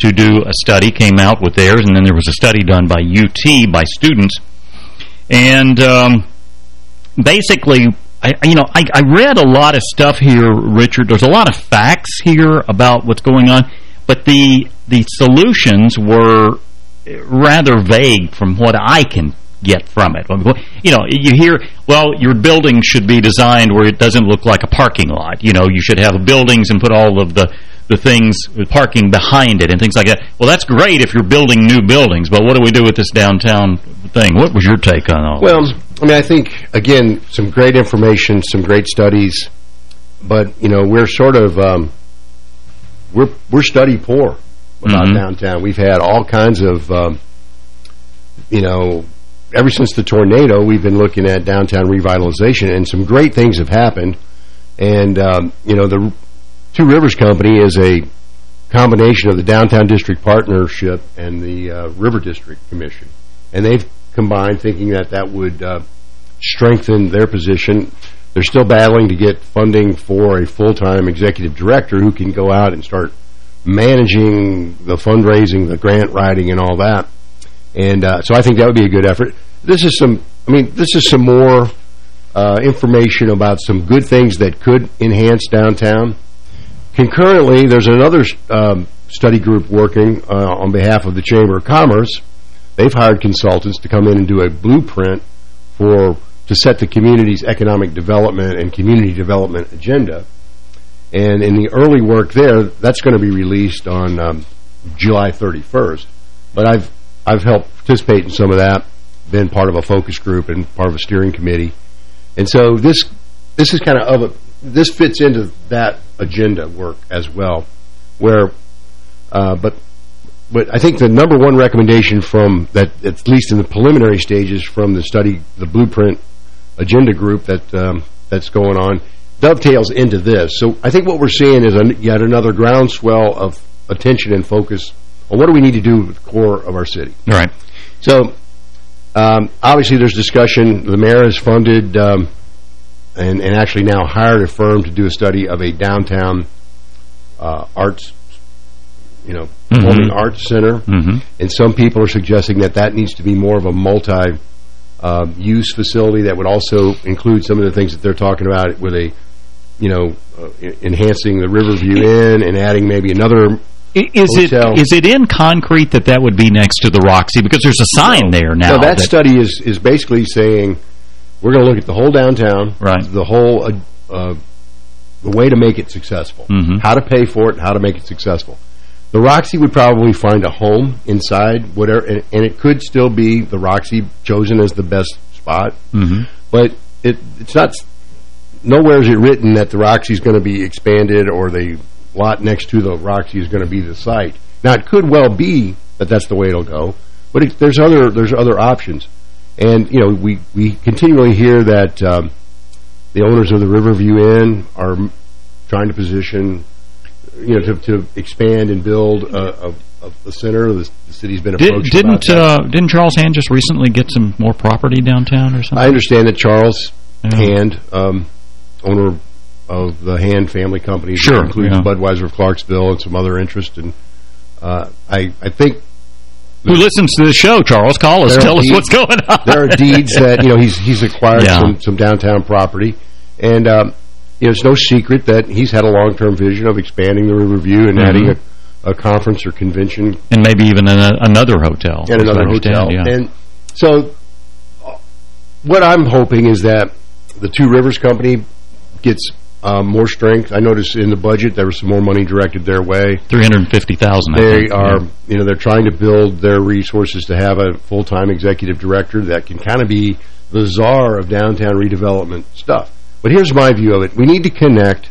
to do a study, came out with theirs, and then there was a study done by UT, by students. And um, basically, I, you know, I, I read a lot of stuff here, Richard. There's a lot of facts here about what's going on, but the the solutions were rather vague from what I can get from it. You know, you hear, well, your building should be designed where it doesn't look like a parking lot. You know, you should have buildings and put all of the the things, parking behind it and things like that. Well, that's great if you're building new buildings, but what do we do with this downtown thing? What was your take on all Well, this? I mean, I think, again, some great information, some great studies, but, you know, we're sort of, um, we're, we're study poor about Mhm. downtown. We've had all kinds of, um, you know, ever since the tornado, we've been looking at downtown revitalization, and some great things have happened. And, um, you know, the Two Rivers Company is a combination of the Downtown District Partnership and the uh, River District Commission. And they've combined thinking that that would uh, strengthen their position. They're still battling to get funding for a full-time executive director who can go out and start managing the fundraising, the grant writing, and all that. And uh, so I think that would be a good effort. This is some, I mean, this is some more uh, information about some good things that could enhance downtown. Concurrently, there's another um, study group working uh, on behalf of the Chamber of Commerce. They've hired consultants to come in and do a blueprint for to set the community's economic development and community development agenda. And in the early work there, that's going to be released on um, July 31st. But I've I've helped participate in some of that, been part of a focus group and part of a steering committee. And so this this is kind of, of a, this fits into that agenda work as well, where, uh, but but I think the number one recommendation from that, at least in the preliminary stages from the study, the blueprint agenda group that um, that's going on, dovetails into this. So I think what we're seeing is a, yet another groundswell of attention and focus on what do we need to do with the core of our city. All right. So um, obviously there's discussion. The mayor has funded um, and, and actually now hired a firm to do a study of a downtown uh, arts, you know, performing Mhm. arts center. Mhm. And some people are suggesting that that needs to be more of a multi um, use facility that would also include some of the things that they're talking about with a, you know, uh, enhancing the Riverview Inn and adding maybe another is hotel. it is it in concrete that that would be next to the Roxy? Because there's a sign there now. No, that, that, study is is basically saying we're going to look at the whole downtown, right? The whole uh, uh, the way to make it successful, mm -hmm. how to pay for it, how to make it successful. The Roxy would probably find a home inside whatever, and, and it could still be the Roxy chosen as the best spot. Mm -hmm. But it it's not. Nowhere is it written that the Roxy is going to be expanded or the lot next to the Roxy is going to be the site. Now, it could well be that that's the way it'll go, but it, there's other there's other options. And, you know, we, we continually hear that um, the owners of the Riverview Inn are trying to position, you know, to, to expand and build a, a, a center. The, the, city's been approached Did, not uh, Didn't Charles Hand just recently get some more property downtown or something? I understand that Charles yeah. Hand, um, owner of the Hand family company, sure, includes yeah. Budweiser of Clarksville and some other interest. And uh, I, I think who listens to the show, Charles? Call us. Tell us what's going on. There are deeds that, you know, he's he's acquired yeah. some, some downtown property. And, um, you know, it's no secret that he's had a long-term vision of expanding the Riverview and mm -hmm. adding a, a, conference or convention. And maybe even a, another hotel. And another hotel. Yeah. And so what I'm hoping is that the Two Rivers Company gets um, more strength. I noticed in the budget there was some more money directed their way. Three hundred fifty thousand. They are, yeah. you know, they're trying to build their resources to have a full time executive director that can kind of be the czar of downtown redevelopment stuff. But here's my view of it: we need to connect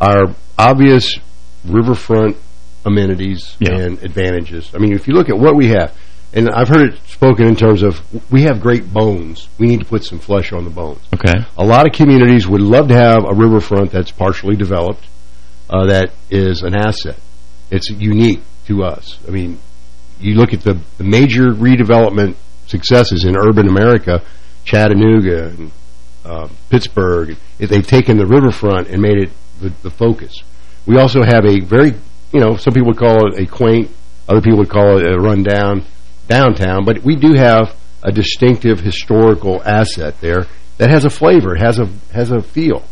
our obvious riverfront amenities yeah. and advantages. I mean, if you look at what we have, and I've heard it spoken in terms of we have great bones. We need to put some flesh on the bones. Okay. A lot of communities would love to have a riverfront that's partially developed, uh, that is an asset. It's unique to us. I mean, you look at the, the major redevelopment successes in urban America, Chattanooga and uh, Pittsburgh, they've taken the riverfront and made it the, the focus. We also have a very, you know, some people would call it a quaint, other people would call it a rundown downtown, but we do have a distinctive historical asset there that has a flavor, has a has a feel.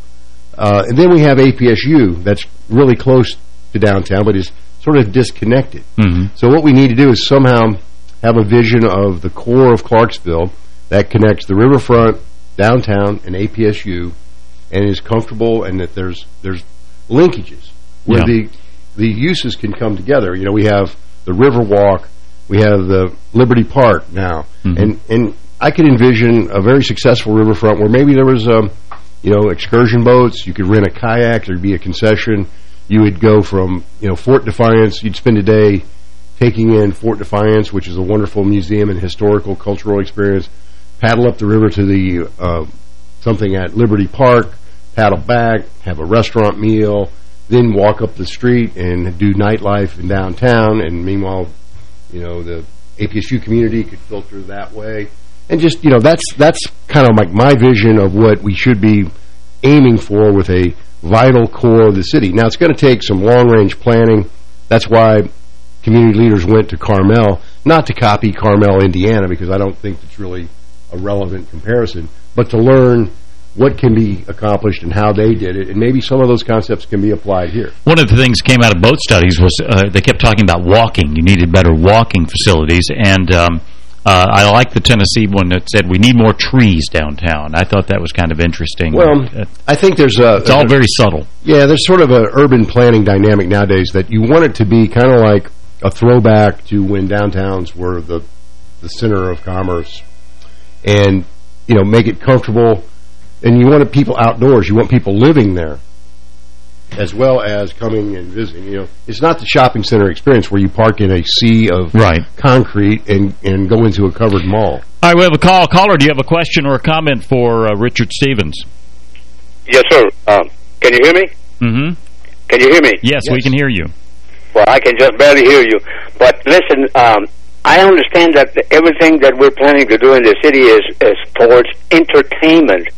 Uh, and then we have APSU that's really close to downtown, but is sort of disconnected. Mm -hmm. So what we need to do is somehow have a vision of the core of Clarksville that connects the riverfront, downtown, and APSU, and is comfortable, and that there's there's linkages where yeah. the the uses can come together. You know, we have the Riverwalk we have the Liberty Park now. Mm -hmm. And and I could envision a very successful riverfront where maybe there was, um, you know, excursion boats. You could rent a kayak. There'd be a concession. You would go from, you know, Fort Defiance. You'd spend a day taking in Fort Defiance, which is a wonderful museum and historical, cultural experience. Paddle up the river to the uh, something at Liberty Park. Paddle back, have a restaurant meal, then walk up the street and do nightlife in downtown. And meanwhile, you know, the APSU community could filter that way. And just, you know, that's that's kind of like my vision of what we should be aiming for with a vital core of the city. Now, it's going to take some long-range planning. That's why community leaders went to Carmel, not to copy Carmel, Indiana, because I don't think it's really a relevant comparison, but to learn what can be accomplished and how they did it, and maybe some of those concepts can be applied here. One of the things that came out of both studies was uh, they kept talking about walking. You needed better walking facilities, and um, uh, I like the Tennessee one that said we need more trees downtown. I thought that was kind of interesting. Well, uh, I think there's a... It's all very subtle. Yeah, there's sort of an urban planning dynamic nowadays that you want it to be kind of like a throwback to when downtowns were the the center of commerce and, you know, make it comfortable and you want people outdoors. You want people living there as well as coming and visiting. You know, it's not the shopping center experience where you park in a sea of right. concrete and and go into a covered mall. All right, we have a call. Caller, do you have a question or a comment for uh, Richard Stevens? Yes, sir. Um, can you hear me? Mm-hmm. Can you hear me? Yes, yes, we can hear you. Well, I can just barely hear you. But listen, um, I understand that everything that we're planning to do in the city is, is towards entertainment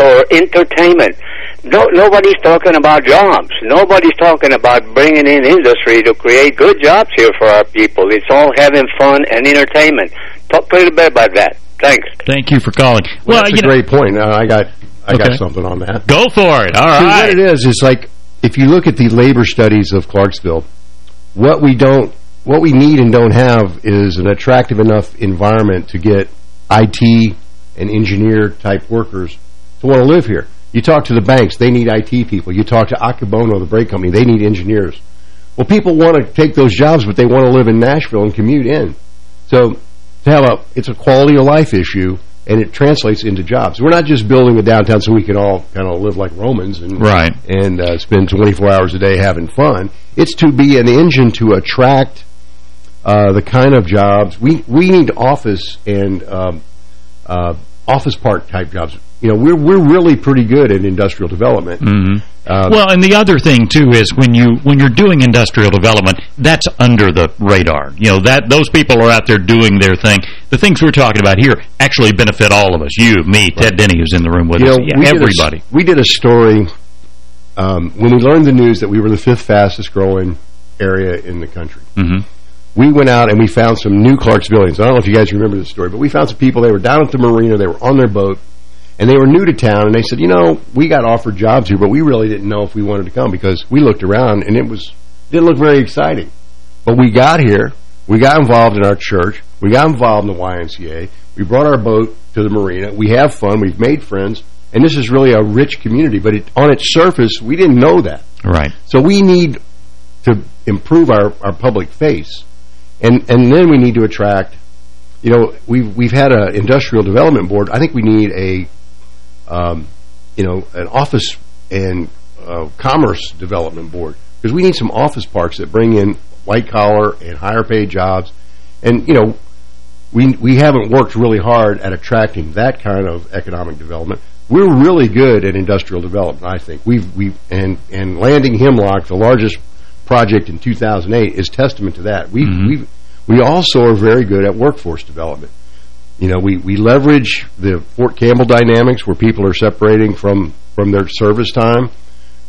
or entertainment. No, nobody's talking about jobs. Nobody's talking about bringing in industry to create good jobs here for our people. It's all having fun and entertainment. Talk a little bit about that. Thanks. Thank you for calling. Well, Well, that's a know- great point. Uh, I got I Okay. got something on that. Go for it. All See, right. what it is is like if you look at the labor studies of Clarksville, what we don't, what we need and don't have is an attractive enough environment to get IT and engineer type workers to want to live here. You talk to the banks, they need IT people. You talk to Akebono, the brake company, they need engineers. Well, people want to take those jobs, but they want to live in Nashville and commute in. So to have a, it's a quality of life issue, and it translates into jobs. We're not just building a downtown so we can all kind of live like Romans and Right. and uh, spend 24 hours a day having fun. It's to be an engine to attract uh, the kind of jobs we we need office and um, uh, office park type jobs. You know, we're we're really pretty good at industrial development. Mhm. Um, well, and the other thing too is when you when you're doing industrial development, that's under the radar. You know that those people are out there doing their thing. The things we're talking about here actually benefit all of us. You, me, Ted Denny, who's in the room with you us. know, Yeah, we did a- everybody. we did a story um, when we learned the news that we were the fifth fastest growing area in the country. Mhm. We went out and we found some new Clarksvillians. I don't know if you guys remember this story, but we found some people. They were down at the marina. They were on their boat, and they were new to town. And they said, you know, we got offered jobs here, but we really didn't know if we wanted to come because we looked around and it was didn't look very exciting. But we got here. We got involved in our church. We got involved in the YMCA. We brought our boat to the marina. We have fun. We've made friends. And this is really a rich community. But it, on its surface, we didn't know that. Right. So we need to improve our, our public face. And and then we need to attract, you know, we've we've had an industrial development board. I think we need a, um, you know, an office and uh, commerce development board because we need some office parks that bring in white collar and higher paid jobs. And you know, we we haven't worked really hard at attracting that kind of economic development. We're really good at industrial development, I think. We've we've, and and landing Hemlock, the largest project in 2008, is testament to that. We we we also are very good at workforce development. You know, we we leverage the Fort Campbell dynamics where people are separating from from their service time,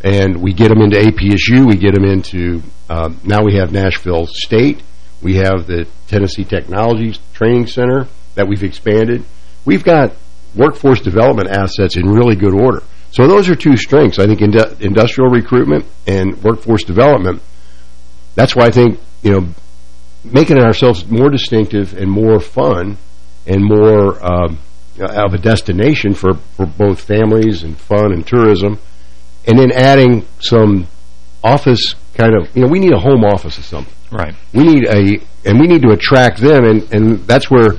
and we get them into APSU. We get them into um, now we have Nashville State. We have the Tennessee Technology Training Center that we've expanded. We've got workforce development assets in really good order. So those are two strengths. I think indu industrial recruitment and workforce development. That's why I think, you know, making ourselves more distinctive and more fun and more um, of a destination for, for both families and fun and tourism. And then adding some office kind of, you know, we need a home office or something. Right. We need a, and we need to attract them, and, and that's where,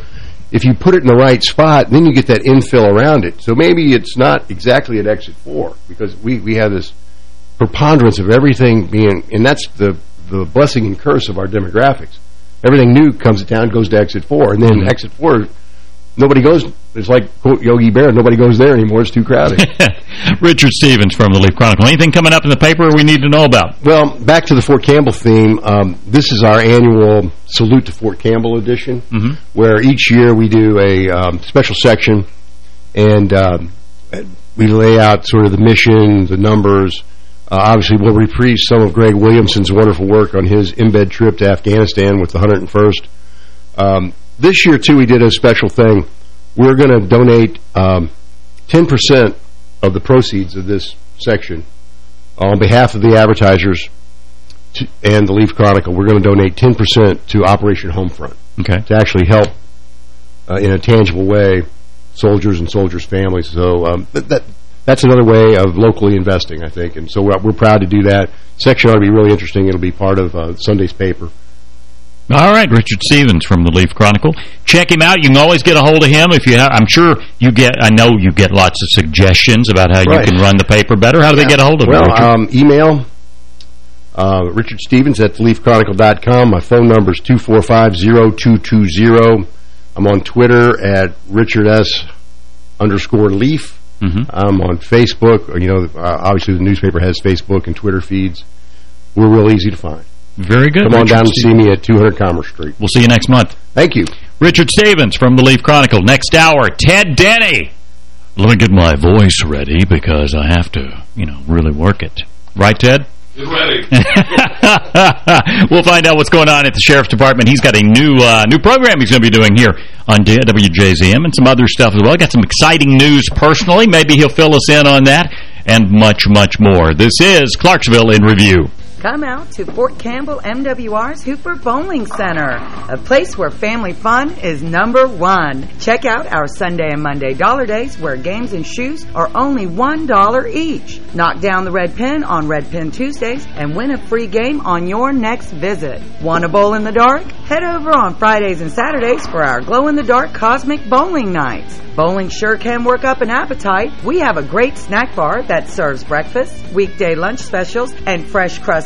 if you put it in the right spot, then you get that infill around it. So maybe it's not exactly at exit four, because we, we have this preponderance of everything being, and that's the, the blessing and curse of our demographics. Everything new comes to town, goes to exit four, and then Mhm. exit four, nobody goes, it's like, quote, Yogi Bear, nobody goes there anymore, it's too crowded. Richard Stevens from the Leaf Chronicle. Anything coming up in the paper we need to know about? Well, back to the Fort Campbell theme, um, this is our annual Salute to Fort Campbell edition, Mhm. where each year we do a um, special section, and um, we lay out sort of the mission, the numbers. Uh, obviously, we'll reprise some of Greg Williamson's wonderful work on his embed trip to Afghanistan with the 101st. Um, this year, too, we did a special thing. We're going to donate um, 10% of the proceeds of this section on behalf of the advertisers to, and the Leaf Chronicle. We're going to donate 10% to Operation Homefront Okay. to actually help uh, in a tangible way soldiers and soldiers' families. So um, that, that that's another way of locally investing, I think. And so we're, we're proud to do that. Section ought to be really interesting. It'll be part of uh, Sunday's paper. All right, Richard Stevens from the Leaf Chronicle. Check him out. You can always get a hold of him if you have. I'm sure you get. I know you get lots of suggestions about how Right. you can run the paper better. How do they get a hold of well, you? Richard? um, email uh, Richard Stevens at theleafchronicle.com. My phone number is 245-0220. I'm on Twitter at Richard S. underscore Leaf. Mm-hmm. I'm on Facebook. Or, you know, uh, obviously the newspaper has Facebook and Twitter feeds. We're real easy to find. Very good. Come on Richard down and see me at 200 Commerce Street. We'll see you next month. Thank you. Richard Stevens from the Leaf Chronicle. Next hour, Ted Denny. Let me get my voice ready because I have to, you know, really work it. Right, Ted? Ready. we'll find out what's going on at the Sheriff's Department. He's got a new uh, new program he's going to be doing here on WJZM and some other stuff as well. Got some exciting news personally. Maybe he'll fill us in on that and much, much more. This is Clarksville in Review. Come out to Fort Campbell MWR's Hooper Bowling Center, a place where family fun is number one. Check out our Sunday and Monday dollar days where games and shoes are only $1 each. Knock down the red pin on Red Pin Tuesdays and win a free game on your next visit. Want a bowl in the dark? Head over on Fridays and Saturdays for our glow-in-the-dark cosmic bowling nights. Bowling sure can work up an appetite. We have a great snack bar that serves breakfast, weekday lunch specials, and fresh crust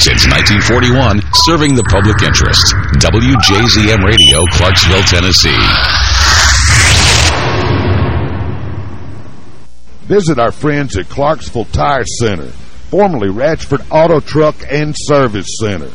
Since 1941, serving the public interest. WJZM Radio, Clarksville, Tennessee. Visit our friends at Clarksville Tire Center, formerly Ratchford Auto Truck and Service Center.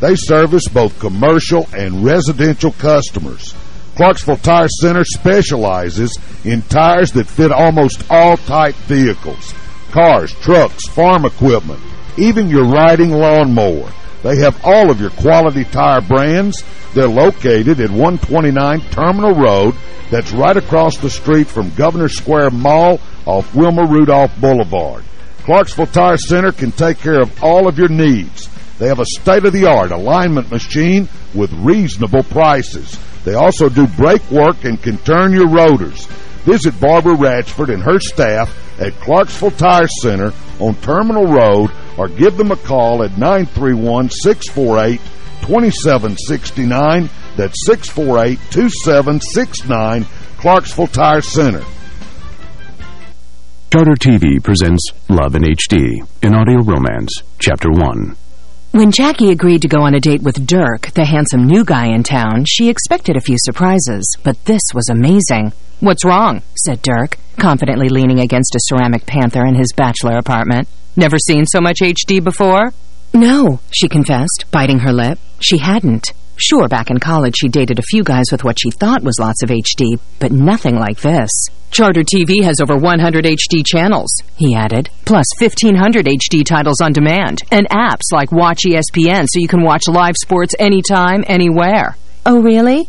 They service both commercial and residential customers. Clarksville Tire Center specializes in tires that fit almost all type vehicles. Cars, trucks, farm equipment, even your riding lawnmower. They have all of your quality tire brands. They're located at 129 Terminal Road. That's right across the street from Governor Square Mall off Wilma Rudolph Boulevard. Clarksville Tire Center can take care of all of your needs. They have a state-of-the-art alignment machine with reasonable prices. They also do brake work and can turn your rotors. Visit Barbara Ratchford and her staff at Clarksville Tire Center on Terminal Road or give them a call at 931-648-2769. That's 648-2769, Clarksville Tire Center. Charter TV presents Love in HD, an audio romance, Chapter 1. When Jackie agreed to go on a date with Dirk, the handsome new guy in town, she expected a few surprises, but this was amazing. What's wrong? said Dirk, confidently leaning against a ceramic panther in his bachelor apartment. Never seen so much HD before? No, she confessed, biting her lip. She hadn't. Sure, back in college she dated a few guys with what she thought was lots of HD, but nothing like this. Charter TV has over 100 HD channels, he added, plus 1,500 HD titles on demand, and apps like Watch ESPN so you can watch live sports anytime, anywhere. Oh, really?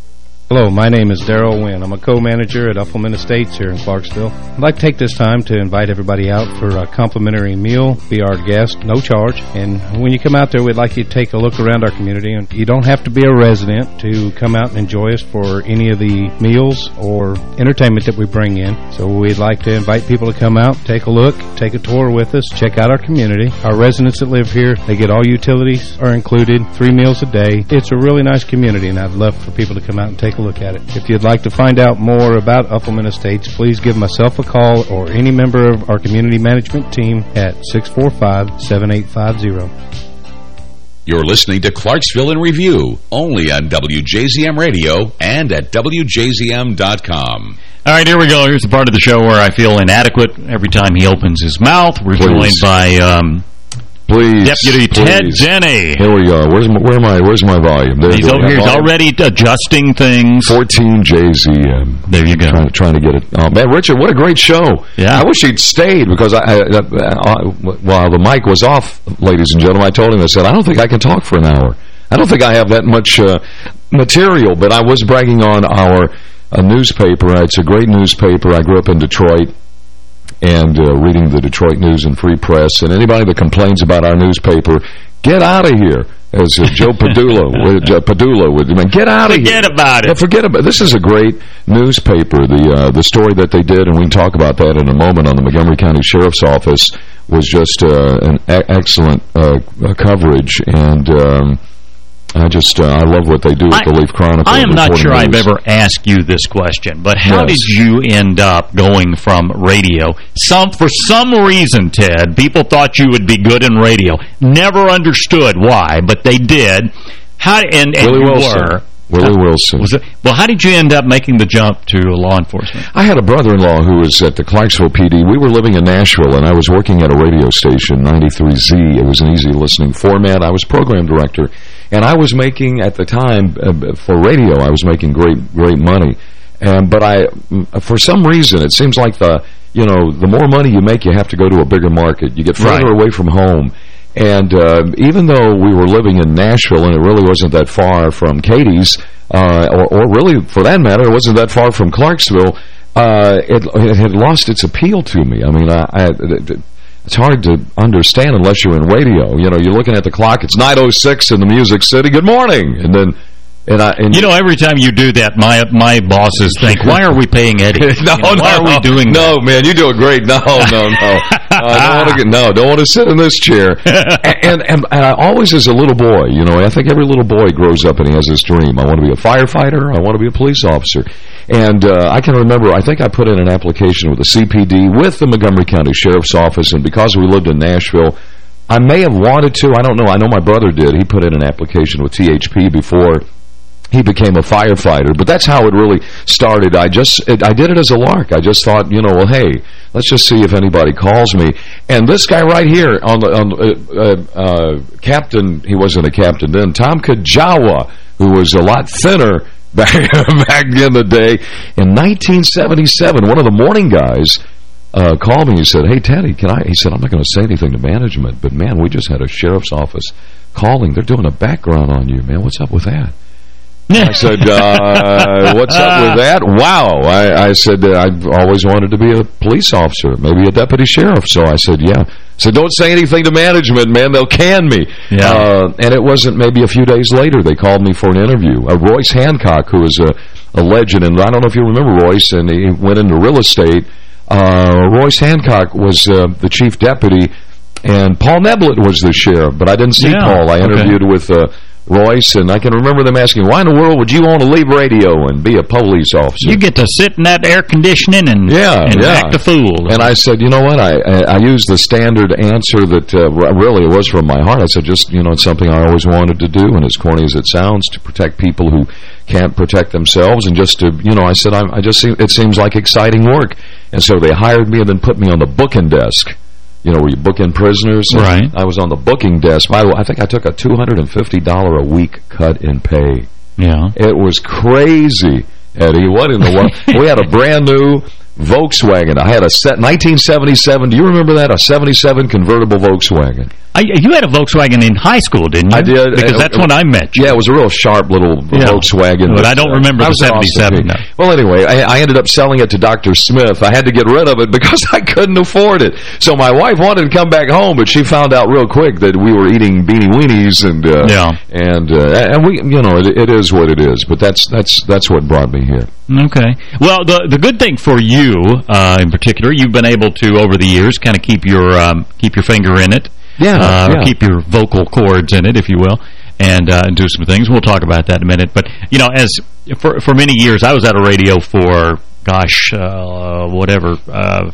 Hello, my name is Daryl Wynn. I'm a co-manager at Uffelman Estates here in Clarksville. I'd like to take this time to invite everybody out for a complimentary meal, be our guest, no charge. And when you come out there, we'd like you to take a look around our community. And you don't have to be a resident to come out and enjoy us for any of the meals or entertainment that we bring in. So we'd like to invite people to come out, take a look, take a tour with us, check out our community. Our residents that live here, they get all utilities are included, three meals a day. It's a really nice community, and I'd love for people to come out and take a look at it. If you'd like to find out more about Uffelman Estates, please give myself a call or any member of our community management team at 645-7850. You're listening to Clarksville in Review, only on WJZM Radio and at WJZM.com. All right, here we go. Here's the part of the show where I feel inadequate every time he opens his mouth. We're Please. joined by um, Please, Deputy Ted please. Denny. Here we are. Where's my, where am I? Where's my volume? There, He's over here. He's already adjusting things. 14 JZM. There you go. Trying, trying to get it. Oh, man, Richard, what a great show. Yeah. I wish he'd stayed because I, I, I, while the mic was off, ladies and gentlemen, I told him, I said, I don't think I can talk for an hour. I don't think I have that much uh, material, but I was bragging on our uh, newspaper. It's a great newspaper. I grew up in Detroit and uh, reading the Detroit News and Free Press. And anybody that complains about our newspaper, Get out of here as uh, Joe Padula would, uh, Padula would. I mean, get out of here. Forget about it. Yeah, forget about it. This is a great newspaper. The uh, the story that they did, and we can talk about that in a moment on the Montgomery County Sheriff's Office, was just uh, an e excellent uh, coverage. And um, I just, uh, I love what they do at the Leaf Chronicle. I am not sure news. I've ever asked you this question, but how Yes. did you end up going from radio? Some For some reason, Ted, people thought you would be good in radio. Never understood why, but they did. How and, and Willie you Wilson. were. Willie Wilson. Was it, well, how did you end up making the jump to law enforcement? I had a brother-in-law who was at the Clarksville PD. We were living in Nashville, and I was working at a radio station, 93Z. It was an easy listening format. I was program director, and I was making, at the time, uh, for radio, I was making great, great money. And But I, mm, for some reason, it seems like the, you know, the more money you make, you have to go to a bigger market. You get further Right. away from home. And uh, even though we were living in Nashville and it really wasn't that far from Katie's, uh, or, or really, for that matter, it wasn't that far from Clarksville, uh, it, it had lost its appeal to me. I mean, I, I, it's hard to understand unless you're in radio. You know, you're looking at the clock, it's 9.06 in the Music City, good morning! And then... And I, and You know, every time you do that, my my bosses think, why are we paying Eddie? no, You know, no, why are we doing no, man, you're doing great. No, no, no. Uh, I don't want to get no, don't want to sit in this chair. and, and and I always, as a little boy, you know, I think every little boy grows up and he has this dream. I want to be a firefighter. I want to be a police officer. And uh, I can remember, I think I put in an application with the CPD, with the Montgomery County Sheriff's Office, and because we lived in Nashville, I may have wanted to. I don't know. I know my brother did. He put in an application with THP before he became a firefighter. But that's how it really started. I just, it, I did it as a lark. I just thought, you know, well, hey, let's just see if anybody calls me. And this guy right here on the, on, uh, uh, uh, Captain, he wasn't a captain then, Tom Kujawa, who was a lot thinner back, back in the day. In 1977, one of the morning guys uh, called me. He said, hey, Teddy, can I? He said, I'm not going to say anything to management, but, man, we just had a sheriff's office calling. They're doing a background on you, man. What's up with that? I said, uh, what's up with that? Wow. I, I said, I've always wanted to be a police officer, maybe a deputy sheriff. So I said, yeah. So don't say anything to management, man. They'll can me. Yeah. Uh, and it wasn't maybe a few days later they called me for an interview. Uh, Royce Hancock, who is a, a legend, and I don't know if you remember Royce, and he went into real estate. Uh, Royce Hancock was uh, the chief deputy, and Paul Neblett was the sheriff, but I didn't see Yeah, Paul. I okay. interviewed with uh, Royce, and I can remember them asking, why in the world would you want to leave radio and be a police officer? You get to sit in that air conditioning and, Yeah, and yeah. act a fool. And I said, you know what? I I, I used the standard answer that uh, really was from my heart. I said, just you know, it's something I always wanted to do, and as corny as it sounds, to protect people who can't protect themselves, and just to you know, I said, I'm, I just see, it seems like exciting work, and so they hired me and then put me on the booking desk. You know, where you book in prisoners. Right. I was on the booking desk. By the way, I think I took a $250 a week cut in pay. Yeah. It was crazy, Eddie. What in the world? we had a brand new Volkswagen. I had a set 1977. Do you remember that? A 77 convertible Volkswagen. I, you had a Volkswagen in high school, didn't you? I did. Because that's when I met you. Yeah, it was a real sharp little Yeah. Volkswagen. But I don't remember the was an awesome 77, no. Well, anyway, I, I ended up selling it to Dr. Smith. I had to get rid of it because I couldn't afford it. So my wife wanted to come back home, but she found out real quick that we were eating beanie weenies and uh, Yeah. and uh, and we you know it, it is what it is. But that's that's that's what brought me here. Okay. Well, the the good thing for you, uh, in particular, you've been able to over the years kind of keep your um, keep your finger in it. Yeah, uh, yeah. keep your vocal cords in it, if you will, and uh, do some things. We'll talk about that in a minute. But you know, as for for many years, I was at a radio for gosh, uh, whatever, uh,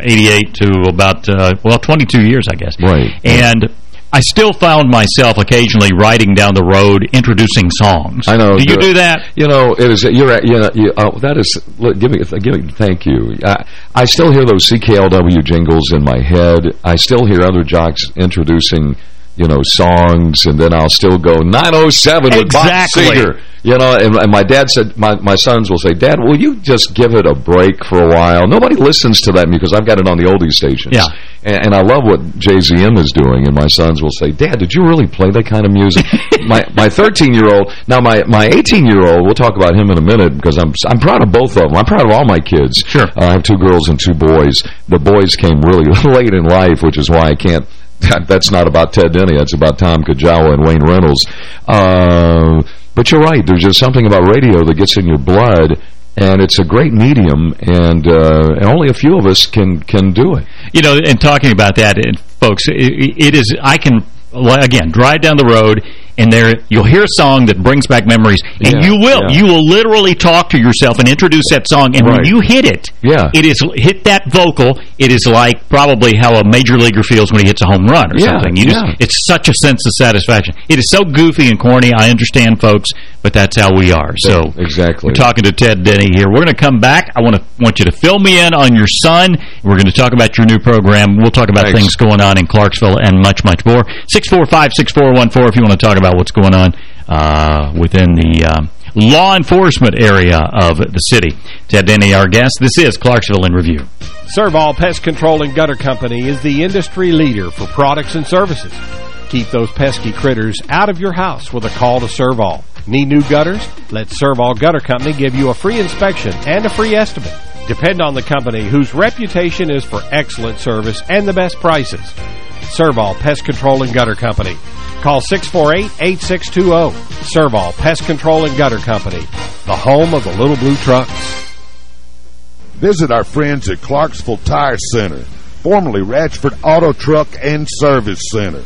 88 to about uh, well, 22 years, I guess. Right. And I still found myself occasionally riding down the road introducing songs. I know. Do you do that? You know, it is. You're. at- You know. You, oh, that is. Look, give me. Give me. Thank you. I, I still hear those CKLW jingles in my head. I still hear other jocks introducing, you know, songs, and then I'll still go 907 with Bob Exactly. Seger. You know, and, and my dad said, my my sons will say, Dad, will you just give it a break for a while? Nobody listens to that because I've got it on the oldies stations. Yeah. And, and I love what JZM is doing, and my sons will say, Dad, did you really play that kind of music? my my 13-year-old, now my my 18-year-old, we'll talk about him in a minute because I'm I'm proud of both of them. I'm proud of all my kids. Sure. Uh, I have two girls and two boys. The boys came really late in life, which is why I can't that's not about Ted Denny. That's about Tom Kujawa and Wayne Reynolds. Uh, but you're right. There's just something about radio that gets in your blood and it's a great medium, and, uh, and only a few of us can can do it. You know, and talking about that, and folks, it, it is. I can again drive down the road and there you'll hear a song that brings back memories. And yeah, you will. yeah. you will literally talk to yourself and introduce that song. And right. when you hit it yeah. it is hit that vocal it is like probably how a major leaguer feels when he hits a home run or yeah, something. You just it's such a sense of satisfaction. It is so goofy and corny. I understand folks but that's how we are. So exactly. we're talking to Ted Denny here. We're going to come back. I want to want you to fill me in on your son. We're going to talk about your new program. We'll talk about Thanks. things going on in Clarksville and much much more. 645-6414 if you want to talk about what's going on uh, within the um, law enforcement area of the city. Ted Denny, our guest. This is Clarksville in Review. Servall Pest Control and Gutter Company is the industry leader for products and services. Keep those pesky critters out of your house with a call to Servall. Need new gutters? Let Servall Gutter Company give you a free inspection and a free estimate. Depend on the company whose reputation is for excellent service and the best prices. Servall Pest Control and Gutter Company. Call 648-8620. Servall Pest Control and Gutter Company, the home of the little blue trucks. Visit our friends at Clarksville Tire Center, formerly Ratchford Auto Truck and Service Center.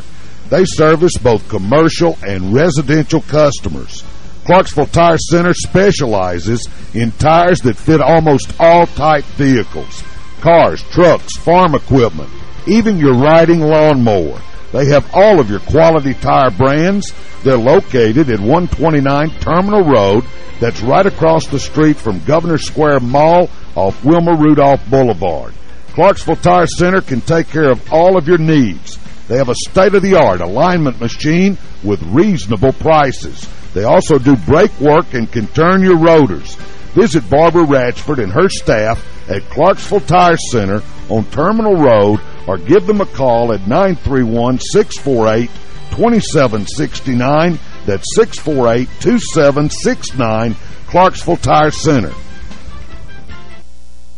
They service both commercial and residential customers. Clarksville Tire Center specializes in tires that fit almost all type vehicles. Cars, trucks, farm equipment, even your riding lawnmower. They have all of your quality tire brands. They're located at 129 Terminal Road. That's right across the street from Governor Square Mall off Wilma Rudolph Boulevard. Clarksville Tire Center can take care of all of your needs. They have a state-of-the-art alignment machine with reasonable prices. They also do brake work and can turn your rotors. Visit Barbara Ratchford and her staff at Clarksville Tire Center on Terminal Road or give them a call at 931-648-2769. That's 648-2769, Clarksville Tire Center.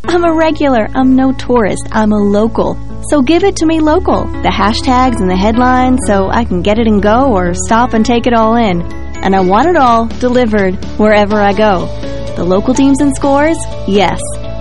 I'm a regular. I'm no tourist. I'm a local. So give it to me local. The hashtags and the headlines so I can get it and go or stop and take it all in. And I want it all delivered wherever I go. The local teams and scores? Yes.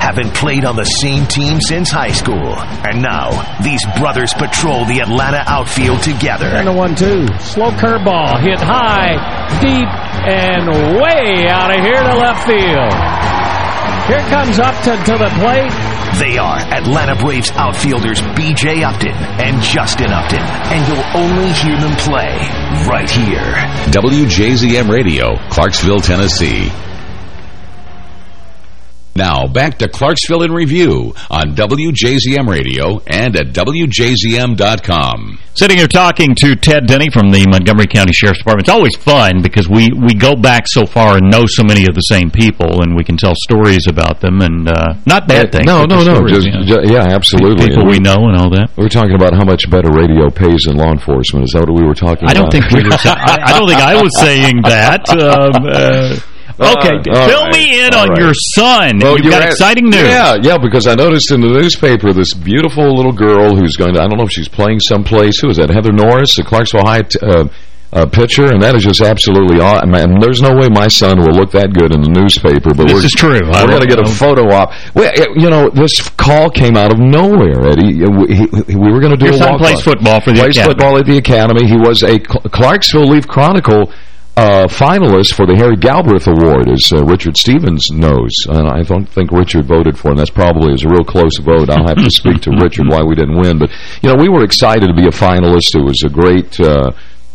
haven't played on the same team since high school. And now, these brothers patrol the Atlanta outfield together. And the one-two. Slow curveball. Hit high, deep, and way out of here to left field. Here comes Upton to the plate. They are Atlanta Braves outfielders B.J. Upton and Justin Upton. And you'll only hear them play right here. WJZM Radio, Clarksville, Tennessee. Now, back to Clarksville in Review on WJZM Radio and at WJZM.com. Sitting here talking to Ted Denny from the Montgomery County Sheriff's Department. It's always fun because we, we go back so far and know so many of the same people and we can tell stories about them and uh, not bad things. No, no, no. Stories, Just, you know. ju- yeah, absolutely. People we know and all that. We were talking about how much better radio pays than law enforcement. Is that what we were talking I don't about? think we were. I, I don't think I was saying that. Um, uh, okay, all fill right, me in on right. your son. Well, You've got at- exciting news. Yeah, yeah, because I noticed in the newspaper this beautiful little girl who's going to, I don't know if she's playing someplace. Who is that? Heather Norris, the Clarksville High uh, uh, pitcher, and that is just absolutely awesome. And there's no way my son will look that good in the newspaper. But This we're, is true. I We're going to get a photo op. Well, uh, you know, this call came out of nowhere, Eddie. Uh, We, he- we were going to do Your a son walk plays football for the plays academy. football at the academy. He was a Cl- Clarksville Leaf Chronicle uh, finalist for the Harry Galbraith Award, as uh, Richard Stevens knows. And I don't think Richard voted for him. That's probably is a real close vote. I'll have to speak to Richard why we didn't win. But, you know, we were excited to be a finalist. It was a great... Uh,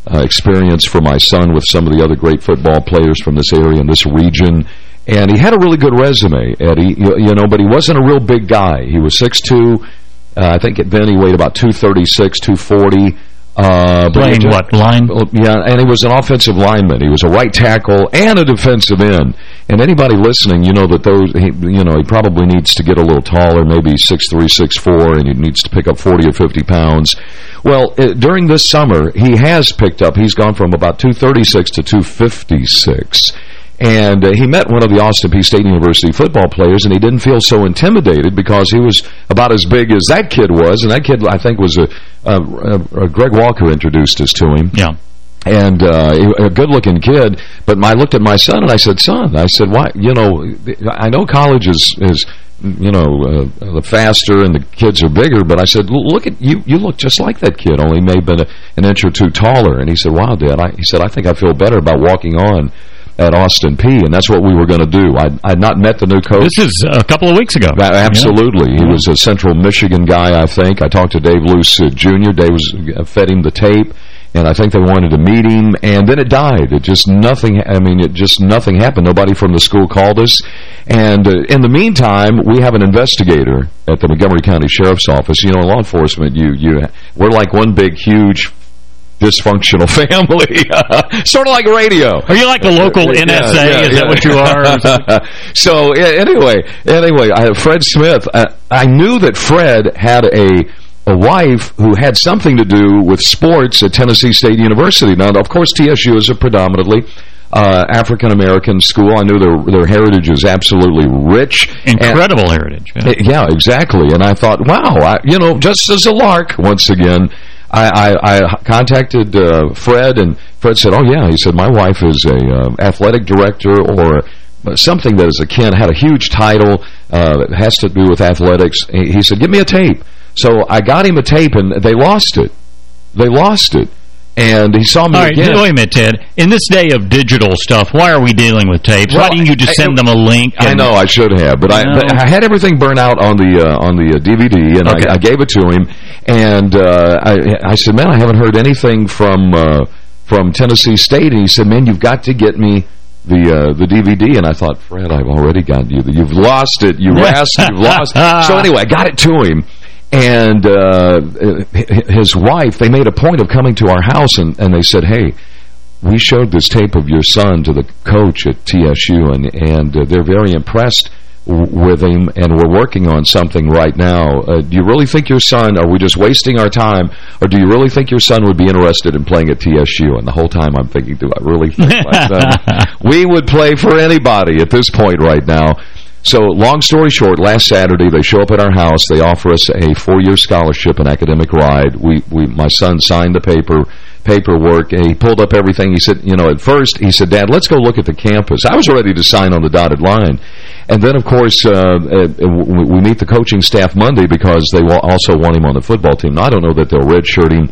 uh, experience for my son with some of the other great football players from this area and this region. And he had a really good resume, Eddie, you, you know, but he wasn't a real big guy. He was 6'2", uh, I think at then he weighed about 236, 240. Uh, Playing what, line? Yeah, and he was an offensive lineman. He was a right tackle and a defensive end. And anybody listening, you know that those, he, you know, he probably needs to get a little taller, maybe 6'3", 6'4", and he needs to pick up 40 or 50 pounds. Well, it, during this summer, he has picked up. He's gone from about 236 to 256. And uh, he met one of the Austin Peay State University football players, and he didn't feel so intimidated because he was about as big as that kid was. And that kid, I think, was a, a, a Greg Walker introduced us to him. Yeah. And uh, a good-looking kid, but I looked at my son and I said, "Son," I said, "Why? You know, I know college is is you know uh, the faster and the kids are bigger, but I said, look at you. You look just like that kid, only maybe an inch or two taller." And he said, "Wow, Dad," I, he said, "I think I feel better about walking on." At Austin Peay, and that's what we were going to do. I had not met the new coach. This is a couple of weeks ago. Absolutely. Yeah. He was a Central Michigan guy, I think. I talked to Dave Luce uh, Jr. Dave was, uh, fed him the tape, and I think they wanted to meet him, and then it died. It just nothing, I mean, it just nothing happened. Nobody from the school called us. And uh, in the meantime, we have an investigator at the Montgomery County Sheriff's Office. You know, in law enforcement, you, you, we're like one big, huge dysfunctional family. sort of like radio. Are you like the local NSA? Yeah, yeah, Is yeah. that what you are? so anyway, anyway, I, Fred Smith, I, I knew that Fred had a a wife who had something to do with sports at Tennessee State University. Now, of course, TSU is a predominantly uh, African-American school. I knew their their heritage is absolutely rich. Incredible and, heritage. Yeah. yeah. exactly. And I thought, wow, I, you know, just as a lark, once again, I, I, I contacted uh, Fred, and Fred said, oh, yeah. He said, my wife is a uh, athletic director or something that is akin, had a huge title, uh, has to do with athletics. He said, give me a tape. So I got him a tape, and they lost it. They lost it. And he saw me All right, again. wait a minute, Ted. In this day of digital stuff, why are we dealing with tapes? Well, why didn't you just I- send them a link? I know I should have, but I, but I had everything burnt out on the uh, on the uh, DVD, and Okay. I, I gave it to him. And uh, I, I said, "Man, I haven't heard anything from uh, from Tennessee State." And he said, "Man, you've got to get me." The uh, the DVD and I thought Fred I've already got you you've lost it you asked you've lost so anyway I got it to him and uh, his wife they made a point of coming to our house and, and they said hey we showed this tape of your son to the coach at TSU, and and uh, they're very impressed with him, and we're working on something right now. Uh, do you really think your son, are we just wasting our time, or do you really think your son would be interested in playing at TSU? And the whole time I'm thinking, do I really think my son? We would play for anybody at this point right now. So, long story short, last Saturday they show up at our house. They offer us a four-year scholarship and academic ride. We, we, my son signed the paper, paperwork, he pulled up everything. He said, you know, at first he said, "Dad, let's go look at the campus." I was ready to sign on the dotted line, and then of course uh, uh, we meet the coaching staff Monday because they also want him on the football team. Now, I don't know that they'll redshirt him.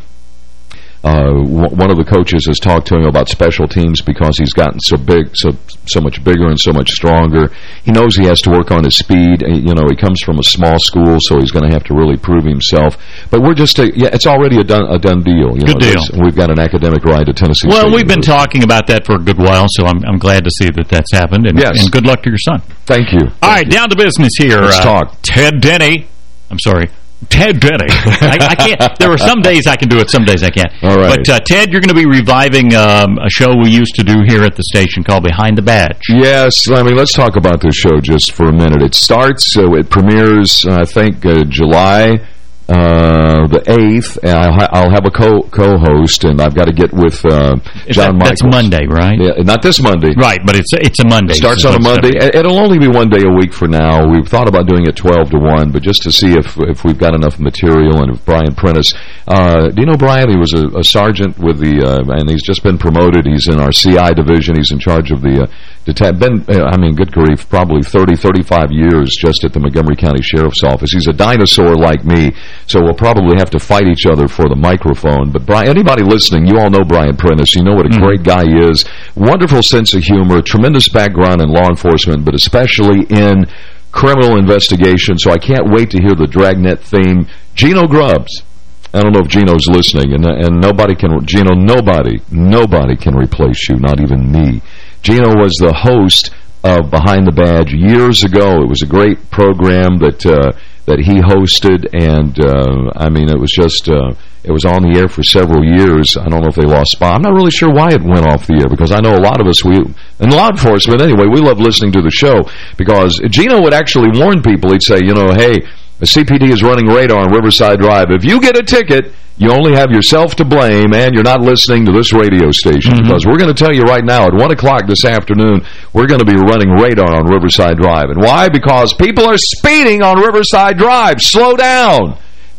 Uh, one of the coaches has talked to him about special teams because he's gotten so big, so so much bigger and so much stronger. He knows he has to work on his speed. You know, he comes from a small school, so he's going to have to really prove himself. But we're just, a, yeah, it's already a done a done deal. You Good know, deal. We've got an academic ride to Tennessee Well, State we've been talking about that for a good while, so I'm, I'm glad to see that that's happened. And, Yes. and good luck to your son. Thank you. All right, down to business here. Let's Uh, talk. Ted Denny. I'm sorry. Ted Denny. I, I can't. There are some days I can do it, some days I can't. All right. But, uh, Ted, you're going to be reviving um, a show we used to do here at the station called Behind the Badge. Yes, I mean, let's talk about this show just for a minute. It starts, uh, it premieres, I think, uh, July uh, the 8th, and I'll, ha I'll have a co- co-host, and I've got to get with uh, John that- that's Monday, right? Yeah, not this Monday. Right, but it's it's a Monday. It starts on a Monday. It- It'll only be one day a week for now. We've thought about doing it 12 to 1, but just to see if if we've got enough material and if Brian Prentice. Uh, do you know Brian? He was a, a sergeant with the, uh, and he's just been promoted. He's in our CI division. He's in charge of the, deta- been, uh, I mean, good grief, probably 30, 35 years just at the Montgomery County Sheriff's Office. He's a dinosaur like me, so we'll probably have to fight each other for the microphone. But Brian, anybody listening, you all know Brian Prentice. You know what a great guy he is. Wonderful sense of humor, tremendous background in law enforcement, but especially in criminal investigation. So I can't wait to hear the Dragnet theme. Gino Grubbs. I don't know if Gino's listening, and and nobody can, Gino, nobody, nobody can replace you, not even me. Gino was the host of Behind the Badge years ago. It was a great program that uh, that he hosted, and uh, I mean, it was just uh, it was on the air for several years. I don't know if they lost spot. I'm not really sure why it went off the air because I know a lot of us we in law enforcement anyway. We love listening to the show because Gino would actually warn people. He'd say, you know, hey, the CPD is running radar on Riverside Drive. If you get a ticket, you only have yourself to blame, and you're not listening to this radio station. Mm -hmm. Because we're going to tell you right now, at 1 o'clock this afternoon, we're going to be running radar on Riverside Drive. And why? Because people are speeding on Riverside Drive. Slow down.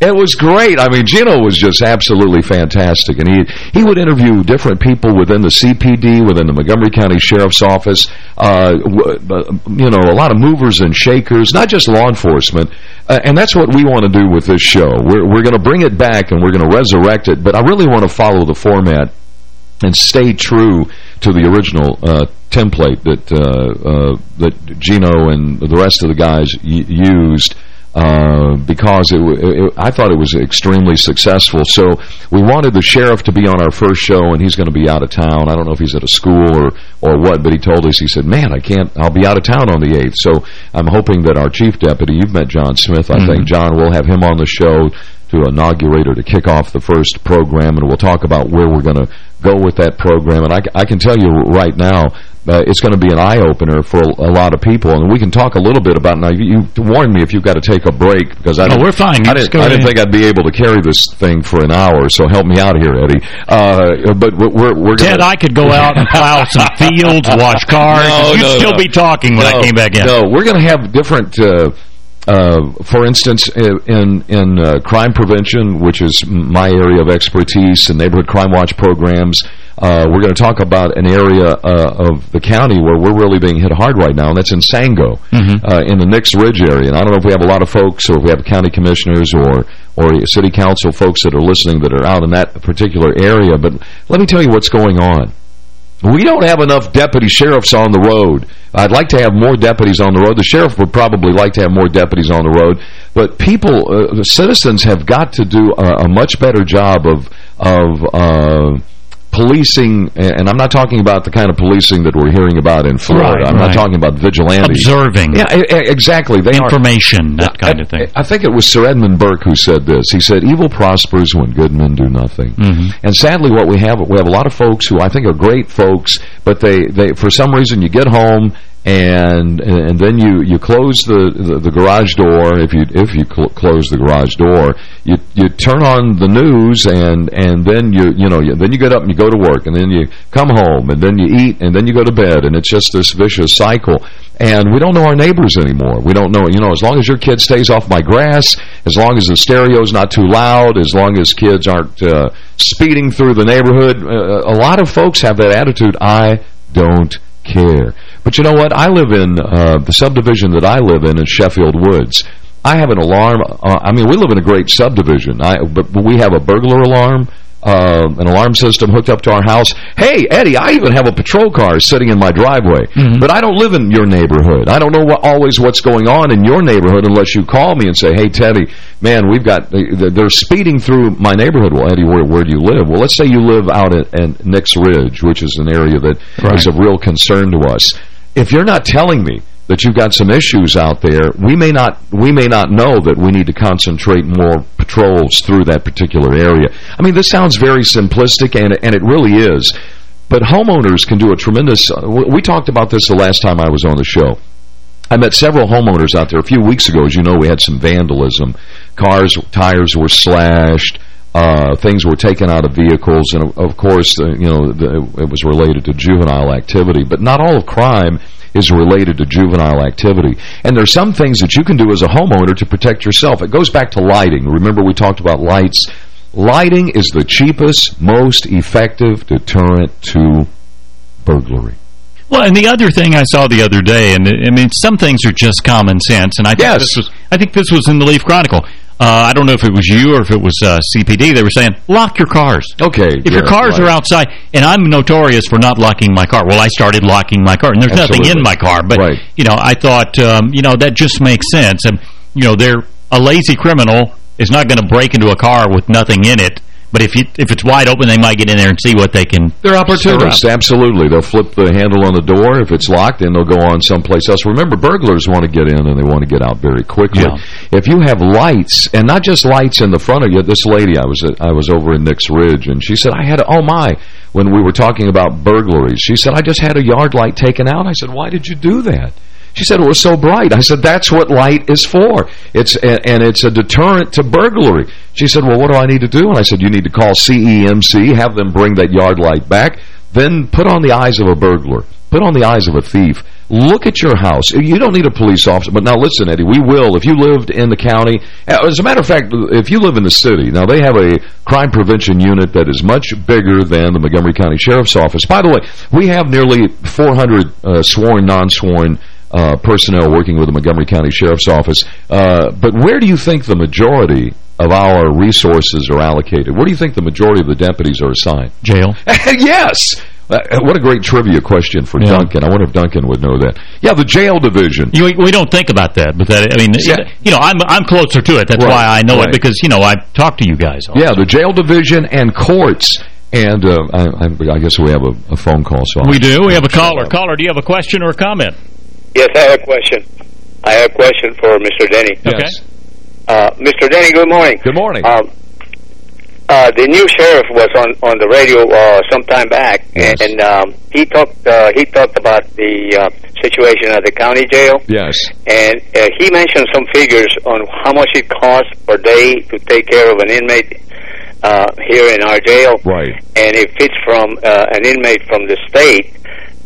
It was great. I mean, Gino was just absolutely fantastic. And he he would interview different people within the CPD, within the Montgomery County Sheriff's Office, uh, you know, a lot of movers and shakers, not just law enforcement. Uh, and that's what we want to do with this show. We're, we're going to bring it back and we're going to resurrect it. But I really want to follow the format and stay true to the original uh, template that uh, uh, that Gino and the rest of the guys used uh, because it, it, I thought it was extremely successful. So we wanted the sheriff to be on our first show, and he's going to be out of town. I don't know if he's at a school or or what, but he told us, he said, man, I can't, I'll be out of town on the 8th. So I'm hoping that our chief deputy, you've met John Smith, I mm -hmm. think, John, we'll have him on the show to inaugurate or to kick off the first program, and we'll talk about where we're going to go with that program. And I, I can tell you right now, uh, it's going to be an eye-opener for a, a, lot of people. And we can talk a little bit about now. You, you warned me if you've got to take a break because I. Oh, we're fine. I didn't, I didn't think I'd be able to carry this thing for an hour. So help me out here, Eddie. Uh, but we're we're Ted. I could go out and plow some fields, wash cars. No, You'd no, still no. be talking when no, I came back in. No, we're going to have different. Uh, uh, for instance, in in uh, crime prevention, which is my area of expertise, and neighborhood crime watch programs, uh, we're going to talk about an area uh, of the county where we're really being hit hard right now, and that's in Sango, mm -hmm. uh, in the Nix Ridge area. And I don't know if we have a lot of folks or if we have county commissioners or, or city council folks that are listening that are out in that particular area, but let me tell you what's going on. We don't have enough deputy sheriffs on the road. I'd like to have more deputies on the road. The sheriff would probably like to have more deputies on the road. But people, uh, citizens have got to do a, a much better job of, of uh, policing, and I'm not talking about the kind of policing that we're hearing about in Florida. Right, I'm right. not talking about vigilantes. Observing. Yeah, exactly. They Information, are, that kind of thing. I, I think it was Sir Edmund Burke who said this. He said, evil prospers when good men do nothing. Mm -hmm. And sadly, what we have, we have a lot of folks who I think are great folks, but they, they for some reason, you get home and and then you you close the, the, the garage door. If you if you cl close the garage door you you turn on the news and and then you you know you, then you get up and you go to work and then you come home and then you eat and then you go to bed and it's just this vicious cycle. And we don't know our neighbors anymore. We don't know you know as long as your kid stays off my grass as long as the stereo's not too loud as long as kids aren't uh, speeding through the neighborhood uh, a lot of folks have that attitude I don't care. But you know what? I live in uh, the subdivision that I live in in Sheffield Woods. I have an alarm. Uh, I mean, we live in a great subdivision. I, but, but we have a burglar alarm, uh, an alarm system hooked up to our house. Hey, Eddie, I even have a patrol car sitting in my driveway. Mm -hmm. But I don't live in your neighborhood. I don't know what, always what's going on in your neighborhood unless you call me and say, hey, Teddy, man, we've got, they're speeding through my neighborhood. Well, Eddie, where, where do you live? Well, let's say you live out at, at Nix Ridge, which is an area that Right. is of real concern to us. If you're not telling me that you've got some issues out there, we may not we may not know that we need to concentrate more patrols through that particular area. I mean, this sounds very simplistic, and and it really is. But homeowners can do a tremendous. We talked about this the last time I was on the show. I met several homeowners out there a few weeks ago. As you know, we had some vandalism. Cars, tires were slashed. Uh, things were taken out of vehicles, and of, course, uh, you know, the, it was related to juvenile activity. But not all of crime is related to juvenile activity. And there's some things that you can do as a homeowner to protect yourself. It goes back to lighting. Remember we talked about lights. Lighting is the cheapest, most effective deterrent to burglary. Well, and the other thing I saw the other day, and I mean, some things are just common sense, and I think Yes. this was I think this was in the Leaf Chronicle. Uh, I don't know if it was you or if it was uh, CPD. They were saying, lock your cars. Okay. If your cars right. are outside, and I'm notorious for not locking my car. Well, I started locking my car, and there's nothing in my car. But, Right. you know, I thought, um, you know, that just makes sense. And, you know, they're a lazy criminal is not going to break into a car with nothing in it. But if you, if it's wide open, they might get in there and see what they can. They're opportunists, absolutely. They'll flip the handle on the door. If it's locked, then they'll go on someplace else. Remember, burglars want to get in and they want to get out very quickly. Yeah. If you have lights, and not just lights in the front of you, this lady, I was at, I was over in Nix Ridge, and she said, I had, oh my, when we were talking about burglaries, she said, I just had a yard light taken out. I said, why did you do that? She said it was so bright. I said, that's what light is for. It's and, it's a deterrent to burglary. She said, well, what do I need to do? And I said, you need to call CEMC, have them bring that yard light back, then put on the eyes of a burglar, put on the eyes of a thief. Look at your house. You don't need a police officer. But now listen, Eddie, we will. If you lived in the county, as a matter of fact, if you live in the city, now they have a crime prevention unit that is much bigger than the Montgomery County Sheriff's Office. By the way, we have nearly 400 uh, sworn, non-sworn uh, personnel working with the Montgomery County Sheriff's Office. Uh, but where do you think the majority of our resources are allocated? Where do you think the majority of the deputies are assigned? Jail. yes! Uh, what a great trivia question for Yeah. Duncan. I wonder if Duncan would know that. Yeah, the jail division. You, we don't think about that, but that I mean, Yeah. you know, I'm I'm closer to it. That's Right, why I know right. it because you know I talk to you guys. Yeah, the jail division and courts. And uh, I, I, I guess we have a, a phone call. So We do. We have a caller. Caller, do you have a question or a comment? Yes, I have a question. I have a question for Mr. Denny. Okay. Uh, Mr. Denny, good morning. Good morning. Um, uh, the new sheriff was on on the radio uh, some time back, Yes. and um, he talked uh, he talked about the uh, situation at the county jail, Yes. and uh, he mentioned some figures on how much it costs per day to take care of an inmate uh, here in our jail, Right. and if it's from uh, an inmate from the state,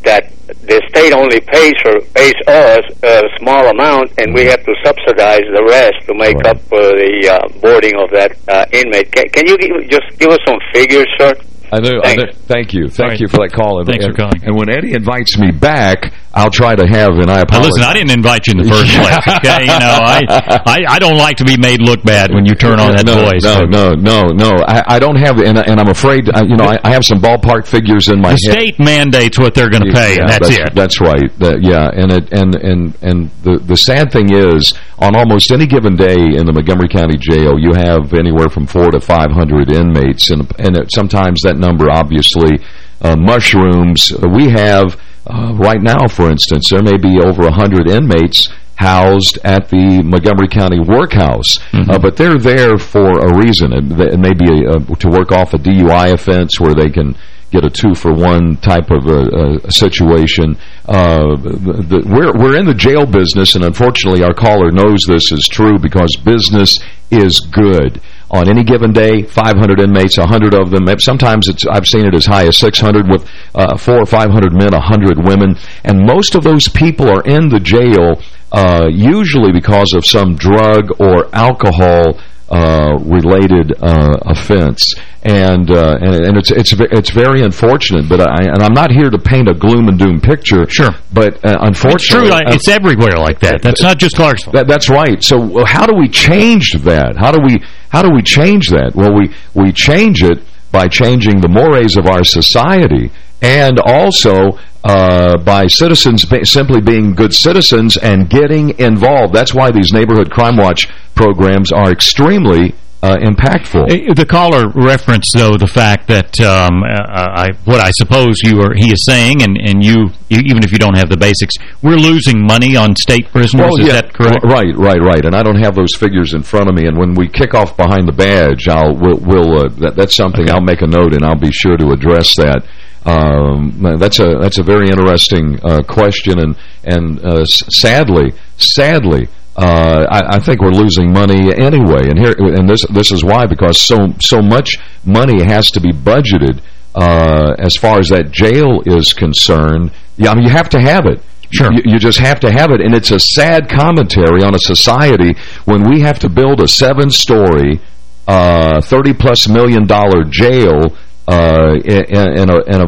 that the state only pays for pays us a small amount, and we have to subsidize the rest to make up for the uh, boarding of that uh, inmate. Can, can you give, just give us some figures, sir? I do. I do. Thank you. Thank right. you for that call. And, Thanks for calling. And when Eddie invites me back, I'll try to have, and I Now, apologize. listen, I didn't invite you in the first place. Okay, you know, I, I I don't like to be made look bad when you turn on that no, voice. No, no, no, no. I, I don't have, and, and I'm afraid, I, you know, I, I have some ballpark figures in my The head. state mandates what they're going to pay, and Yeah, that's, it. That's right. That- yeah, and it and and and the the sad thing is, on almost any given day in the Montgomery County Jail, you have anywhere from four to five hundred inmates, and and it, sometimes that number obviously uh, mushrooms. We have uh, right now, for instance, there may be over a hundred inmates housed at the Montgomery County Workhouse, uh, but they're there for a reason. It, it may be a, a, to work off a DUI offense where they can get a two-for-one type of a, a situation. Uh, the, we're, we're in the jail business, and unfortunately our caller knows this is true because business is good. On any given day, 500 inmates, 100 of them. Sometimes it's I've seen it as high as 600 with uh, four or 500 men, 100 women. And most of those people are in the jail uh, usually because of some drug or alcohol uh, related uh, offense, and, uh, and and it's it's it's very unfortunate. But I and I'm not here to paint a gloom and doom picture. Sure, but uh, It's unfortunately, true. like, It's everywhere like that. That's not just Clarksville. that, that's right. So how do we change that? How do we how do we change that? Well, we we change it by changing the mores of our society and also uh, by citizens simply being good citizens and getting involved. That's why these neighborhood crime watch programs are extremely uh, impactful. Uh, The caller referenced, though, the fact that um, uh, I, what I suppose you are he is saying, and and you, even if you don't have the basics, we're losing money on state prisoners. Well, is yeah, that correct? Right, right, right. And I don't have those figures in front of me. And when we kick off behind the badge, I'll we'll, we'll uh, that, that's something I'll make a note and I'll be sure to address that. Um, that's a that's a very interesting uh, question, and and uh, sadly, sadly. Uh, I, I think we're losing money anyway, and here, and this this is why because so so much money has to be budgeted uh, as far as that jail is concerned. Yeah, I mean you have to have it. Sure. You, you just have to have it, and it's a sad commentary on a society when we have to build a seven-story, uh, 30-plus million dollar jail. Uh, in, in a, in a,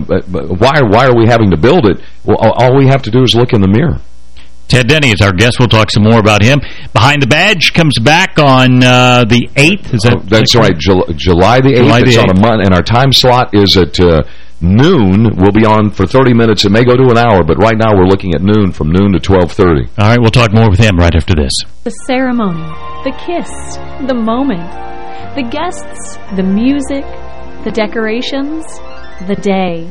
why why are we having to build it? Well, all- all we have to do is look in the mirror. Ted Denny is our guest. We'll talk some more about him. Behind the Badge comes back on uh, the 8th. Is that Oh, that's right, Jul July the 8th. July the it's on a month, and our time slot is at uh, noon. We'll be on for 30 minutes. It may go to an hour, but right now we're looking at noon from noon to 12.30. All right, we'll talk more with him right after this. The ceremony, the kiss, the moment, the guests, the music, the decorations, the day.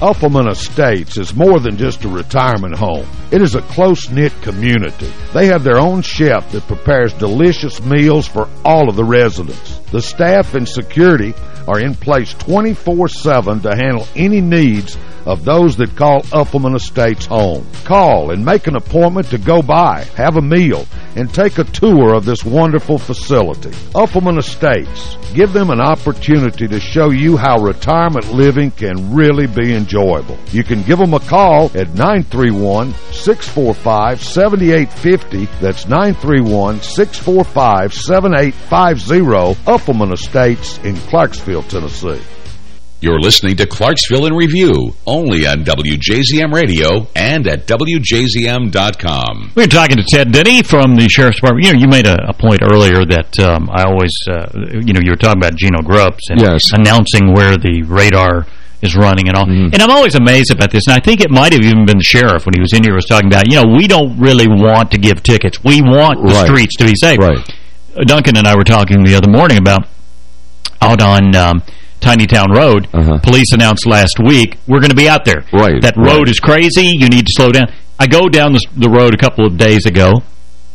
Uffelman Estates is more than just a retirement home. It is a close-knit community. They have their own chef that prepares delicious meals for all of the residents. The staff and security are in place 24-7 to handle any needs of those that call Uffelman Estates home. Call and make an appointment to go by, have a meal, and take a tour of this wonderful facility. Uffelman Estates. Give them an opportunity to show you how retirement living can really be enjoyable. You can give them a call at 931-645-7850. That's 931-645-7850. Uffelman Estates in Clarksville, Tennessee. You're listening to Clarksville in Review, only on WJZM Radio and at WJZM.com. We're talking to Ted Denny from the Sheriff's Department. You know, you made a, a point earlier that um, I always, uh, you know, you were talking about Gino Grubbs and yes. announcing where the radar is running and all. Mm. And I'm always amazed about this. And I think it might have even been the sheriff when he was in here was talking about, you know, we don't really want to give tickets. We want the right. streets to be safe. Right. Duncan and I were talking the other morning about out on... Um, Tiny Town Road, uh -huh. police announced last week, we're going to be out there. Right. That road right. is crazy. You need to slow down. I go down the, the road a couple of days ago.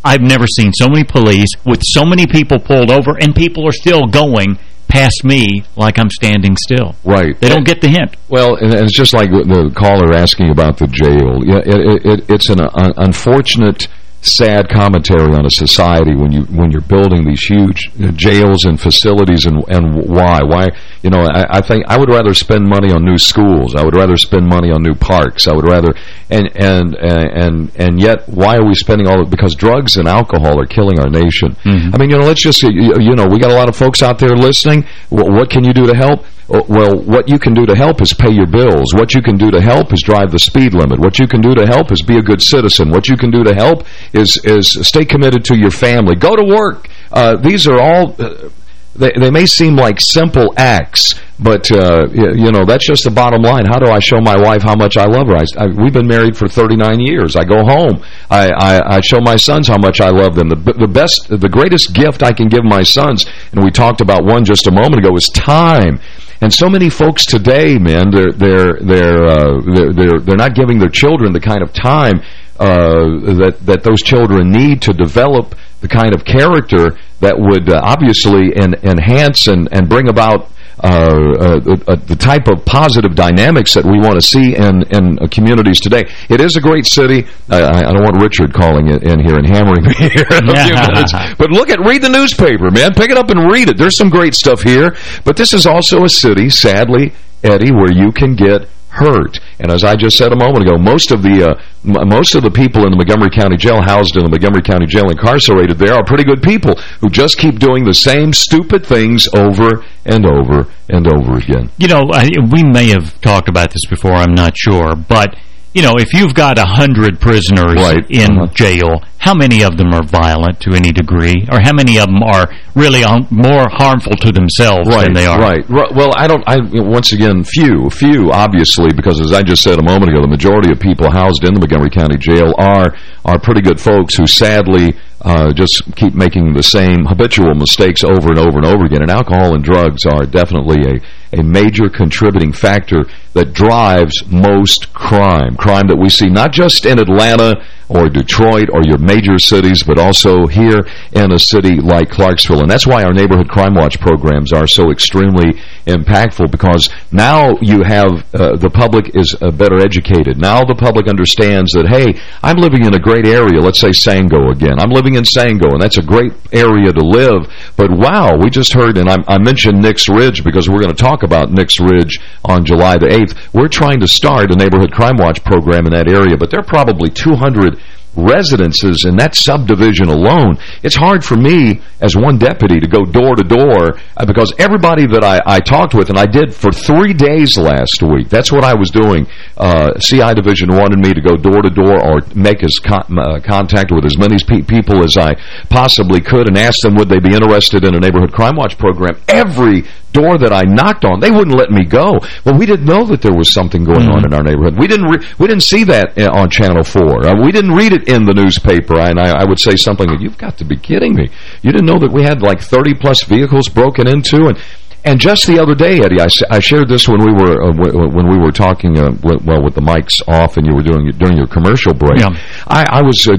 I've never seen so many police with so many people pulled over, and people are still going past me like I'm standing still. Right. They don't get the hint. Well, and it's just like the caller asking about the jail. Yeah, it, it, it's an uh, unfortunate sad commentary on a society when you when you're building these huge jails and facilities and and why? Why you know I, I think I would rather spend money on new schools. I would rather spend money on new parks. I would rather and and and and yet why are we spending all of because drugs and alcohol are killing our nation. Mm -hmm. I mean you know let's just you know we got a lot of folks out there listening. What can you do to help well, what you can do to help is pay your bills. What you can do to help is drive the speed limit. What you can do to help is be a good citizen. What you can do to help is is stay committed to your family. Go to work. Uh, these are all... Uh, they, they may seem like simple acts, but, uh, you know, that's just the bottom line. How do I show my wife how much I love her? I, I, we've been married for 39 years. I go home. I, I, I show my sons how much I love them. The, the best, the greatest gift I can give my sons, and we talked about one just a moment ago, is time. And so many folks today, man, they're they're they're uh, they're, they're they're not giving their children the kind of time uh, that that those children need to develop the kind of character that would uh, obviously en enhance and and bring about Uh, uh, the type of positive dynamics that we want to see in in communities today. It is a great city. I, I don't want Richard calling in here and hammering me here in a few minutes. But look at read the newspaper, man. Pick it up and read it. There's some great stuff here. But this is also a city, sadly, Eddie, where you can get hurt. And as I just said a moment ago, most of the uh, most of the people in the Montgomery County Jail, housed in the Montgomery County Jail, incarcerated there, are pretty good people who just keep doing the same stupid things over and over and over again. You know, I, we may have talked about this before, I'm not sure, but you know, if you've got a hundred prisoners right. in uh -huh. jail, how many of them are violent to any degree, or how many of them are really more harmful to themselves right, than they are? Right, right. Well, I don't. I once again, few, few, obviously, because as I just said a moment ago, the majority of people housed in the Montgomery County Jail are are pretty good folks who sadly uh, just keep making the same habitual mistakes over and over and over again. And alcohol and drugs are definitely a a major contributing factor that drives most crime. Crime that we see not just in Atlanta or Detroit or your major cities, but also here in a city like Clarksville. And that's why our Neighborhood Crime Watch programs are so extremely impactful because now you have uh, the public is uh, better educated. Now the public understands that, hey, I'm living in a great area. Let's say Sango again. I'm living in Sango, and that's a great area to live. But wow, we just heard, and I, I mentioned Nix Ridge because we're going to talk about Nix Ridge on July the 8th. We're trying to start a Neighborhood Crime Watch program in that area, but there are probably 200 residences in that subdivision alone, it's hard for me as one deputy to go door to door uh, because everybody that I, I talked with, and I did for three days last week, that's what I was doing. Uh, CI Division wanted me to go door to door or make as con uh, contact with as many pe people as I possibly could and ask them would they be interested in a Neighborhood Crime Watch program. Every door that I knocked on, they wouldn't let me go. Well, we didn't know that there was something going mm -hmm. on in our neighborhood. We didn't we didn't see that uh, on Channel 4. Uh, we didn't read it in the newspaper. And I, I would say something that you've got to be kidding me. You didn't know that we had like 30 plus vehicles broken into and and just the other day, Eddie, I, I shared this when we were uh, when we were talking uh, well with the mics off and you were doing during your commercial break. Yeah. I, I was uh,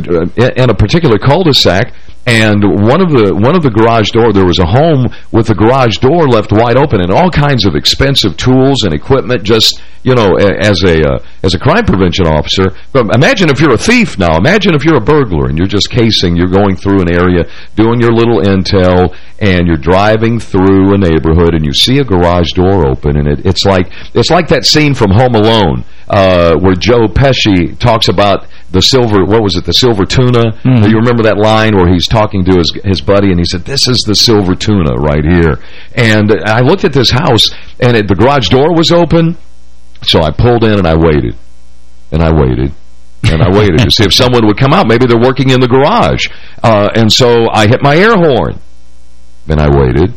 in a particular cul-de-sac and one of the one of the garage door, there was a home with the garage door left wide open, and all kinds of expensive tools and equipment. Just you know, as a uh, as a crime prevention officer, but imagine if you're a thief now. Imagine if you're a burglar and you're just casing. You're going through an area, doing your little intel, and you're driving through a neighborhood, and you see a garage door open, and it, it's like it's like that scene from Home Alone uh, where Joe Pesci talks about the silver, what was it, the silver tuna? Mm -hmm. You remember that line where he's talking to his his buddy and he said, this is the silver tuna right here. And I looked at this house and it, the garage door was open, so I pulled in and I waited. And I waited. And I waited to see if someone would come out. Maybe they're working in the garage. Uh, and so I hit my air horn. And I waited,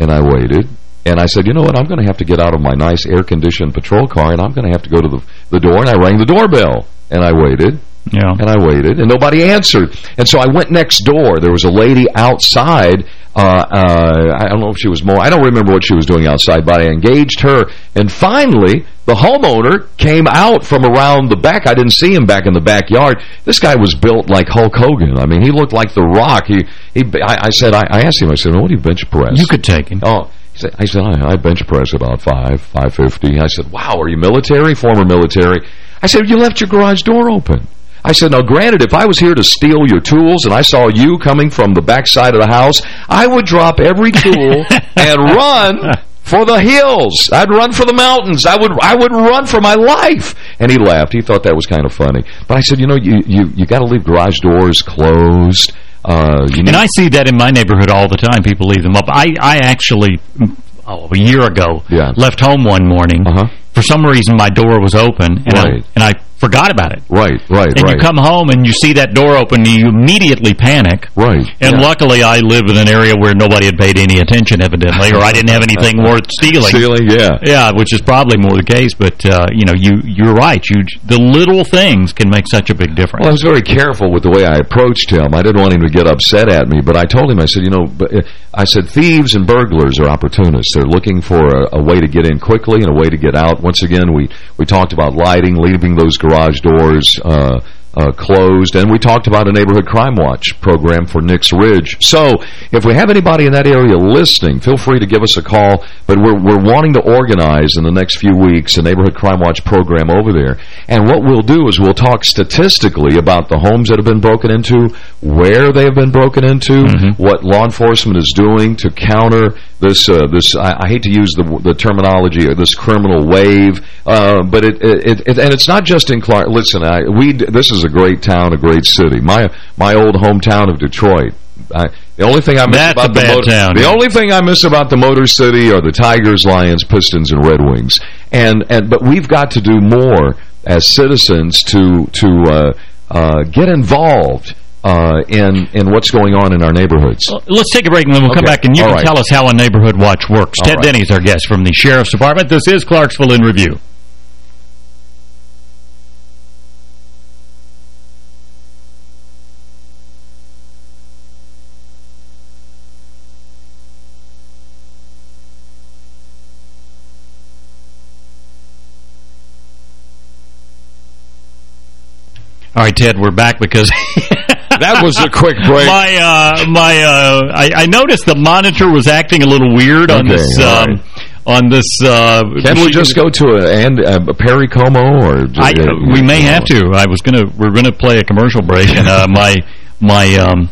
and I waited, and I said, you know what, I'm going to have to get out of my nice air-conditioned patrol car, and I'm going to have to go to the, the door, and I rang the doorbell. And I waited. Yeah. And I waited, and nobody answered. And so I went next door. There was a lady outside. Uh, uh, I don't know if she was more. I don't remember what she was doing outside, but I engaged her. And finally, the homeowner came out from around the back. I didn't see him back in the backyard. This guy was built like Hulk Hogan. I mean, he looked like The Rock. He, he. I, I said, I, I asked him. I said, "What do you bench press?" You could take him. Oh. I said, I, I bench press about five, 550. I said, wow, are you military? Former military. I said, you left your garage door open. I said, now granted, if I was here to steal your tools and I saw you coming from the back side of the house, I would drop every tool and run for the hills. I'd run for the mountains. I would I would run for my life. And he laughed. He thought that was kind of funny. But I said, you know, you you you got to leave garage doors closed. Uh, and I see that in my neighborhood all the time. People leave them up. I I actually oh, a year ago yeah. left home one morning. Uh -huh. For some reason my door was open, and Right. I, and I forgot about it. Right, right, and right. you come home and you see that door open, and you immediately panic. Right. And yeah. luckily, I live in an area where nobody had paid any attention, evidently, or I didn't have anything worth stealing. Stealing, yeah. Yeah, which is probably more the case. But uh, you know, you you're right. You the little things can make such a big difference. Well, I was very careful with the way I approached him. I didn't want him to get upset at me, but I told him, I said, you know, but, uh, I said, thieves and burglars are opportunists. They're looking for a, a way to get in quickly and a way to get out. Once again, we, we talked about lighting, leaving those garage doors uh, uh, closed, and we talked about a neighborhood crime watch program for Nix Ridge. So, if we have anybody in that area listening, feel free to give us a call, but we're, we're wanting to organize in the next few weeks a neighborhood crime watch program over there. And what we'll do is we'll talk statistically about the homes that have been broken into, where they have been broken into, what law enforcement is doing to counter this, uh, this I, I hate to use the, the terminology, or this criminal wave, uh, but it, it, it, and it's not just in Clark. Listen, I, we, this is a great town, a great city. My, my old hometown of Detroit. I, the only thing I miss That's about the Motor, town, the yeah. only thing I miss about the Motor City are the Tigers, Lions, Pistons, and Red Wings. And and but we've got to do more as citizens to to uh, uh, get involved uh, in in what's going on in our neighborhoods. Let's take a break, and then we'll come back, and you All can right. tell us how a neighborhood watch works. All Ted right. is our guest from the Sheriff's Department. This is Clarksville in Review. All right, Ted, we're back because that was a quick break. My, uh, my, uh, I, I noticed the monitor was acting a little weird on this, all um, on this. Uh, Can we just go to a, and, a Perry Como or I, we may have to. I was gonna. We're gonna play a commercial break, and uh, my my um,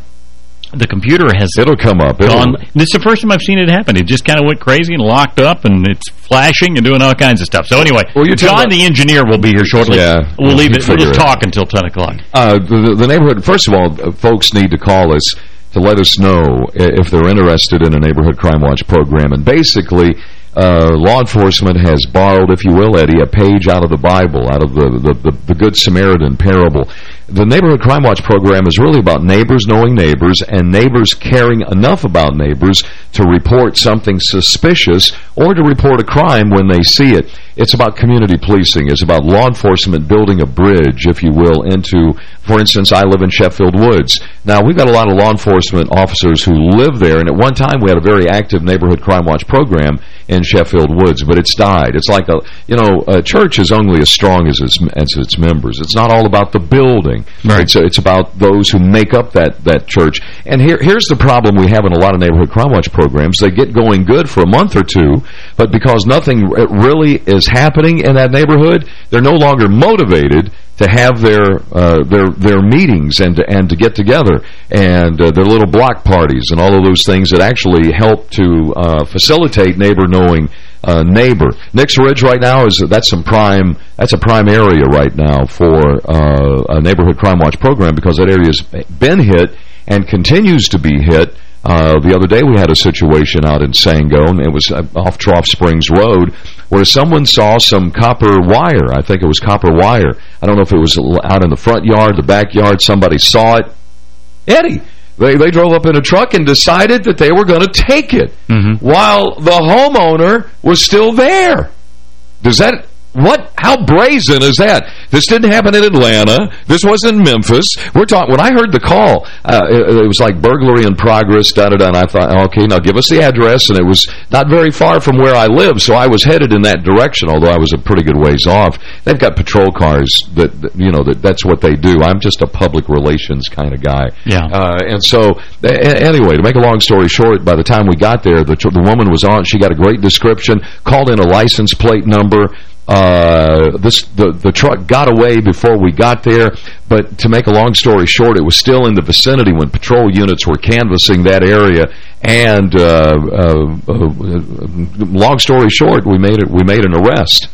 the computer has. It'll come up. It'll- Gone. This is the first time I've seen it happen. It just kind of went crazy and locked up, and it's flashing and doing all kinds of stuff. So anyway, Well, John, the engineer, will be here shortly. Yeah, we'll leave we'll it. We'll just talk until ten o'clock. Uh, the, the neighborhood, first of all, uh, folks need to call us to let us know if they're interested in a Neighborhood Crime Watch program. And basically, uh, law enforcement has borrowed, if you will, Eddie, a page out of the Bible, out of the, the, the, the Good Samaritan parable. The Neighborhood Crime Watch program is really about neighbors knowing neighbors and neighbors caring enough about neighbors to report something suspicious or to report a crime when they see it. It's about community policing. It's about law enforcement building a bridge, if you will, into, for instance, I live in Sheffield Woods. Now, we've got a lot of law enforcement officers who live there, and at one time we had a very active Neighborhood Crime Watch program in Sheffield Woods, but it's died. It's like a, you know, a church is only as strong as its, as its members. It's not all about the building. Right. It's, it's about those who make up that, that church. And here, here's the problem we have in a lot of Neighborhood Crime Watch programs. They get going good for a month or two, but because nothing really is happening in that neighborhood, they're no longer motivated to have their uh, their their meetings and to, and to get together and uh, their little block parties and all of those things that actually help to uh, facilitate neighbor knowing uh, neighbor. Nix Ridge right now is that's some prime that's a prime area right now for uh, a neighborhood crime watch program because that area's been hit and continues to be hit. Uh, the other day we had a situation out in Sango, and it was uh, off Trough Springs Road, where someone saw some copper wire. I think it was copper wire. I don't know if it was out in the front yard, the backyard. Somebody saw it. Eddie, they, they drove up in a truck and decided that they were going to take it while the homeowner was still there. Does that... What? How brazen is that? This didn't happen in Atlanta. This wasn't Memphis. We're talking. When I heard the call, uh, it, it was like burglary in progress. Da da da. And I thought, okay, now give us the address. And it was not very far from where I live, so I was headed in that direction. Although I was a pretty good ways off. They've got patrol cars that, that you know that that's what they do. I'm just a public relations kind of guy. Yeah. Uh, and so, anyway, to make a long story short, by the time we got there, the, the woman was on. She got a great description, called in a license plate number. Uh, this the the truck got away before we got there, but to make a long story short, it was still in the vicinity when patrol units were canvassing that area. And uh, uh, uh, long story short, we made it. We made an arrest.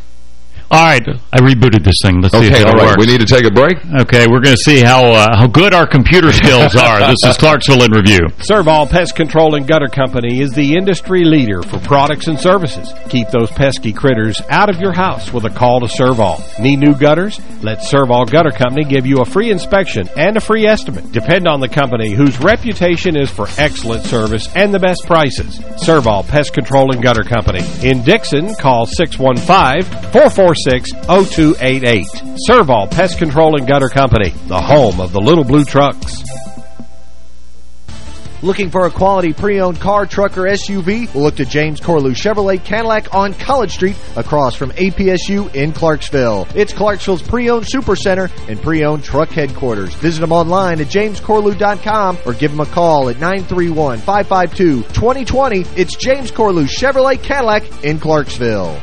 All right, I rebooted this thing. Let's see okay, if all it right. works. We need to take a break. Okay, we're going to see how uh, how good our computer skills are. This is Clarksville in Review. Servall Pest Control and Gutter Company is the industry leader for products and services. Keep those pesky critters out of your house with a call to Servall. Need new gutters? Let Servall Gutter Company give you a free inspection and a free estimate. Depend on the company whose reputation is for excellent service and the best prices. Servall Pest Control and Gutter Company. In Dickson, call 615-446-0288. Servall Pest Control and Gutter Company, the home of the little blue trucks. Looking for a quality pre-owned car, truck, or SUV? Look to James Corlew Chevrolet Cadillac on College Street across from APSU in Clarksville. It's Clarksville's pre-owned supercenter and pre-owned truck headquarters. Visit them online at jamescorlew.com or give them a call at 931-552-2020. It's James Corlew Chevrolet Cadillac in Clarksville.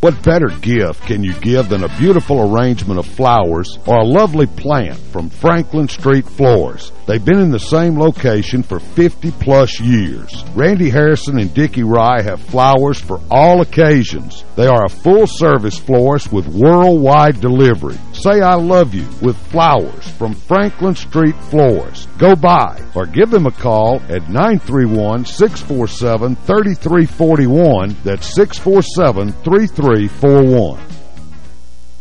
What better gift can you give than a beautiful arrangement of flowers or a lovely plant from Franklin Street Flowers? They've been in the same location for 50-plus years. Randy Harrison and Dickie Rye have flowers for all occasions. They are a full-service florist with worldwide delivery. Say I love you with flowers from Franklin Street Flowers. Go by or give them a call at 931-647-3341. That's 647-3341.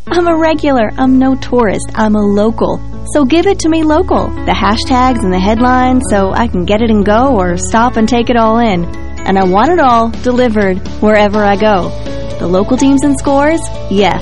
I'm a regular. I'm no tourist. I'm a local. So give it to me local. The hashtags and the headlines so I can get it and go or stop and take it all in. And I want it all delivered wherever I go. The local teams and scores? Yes.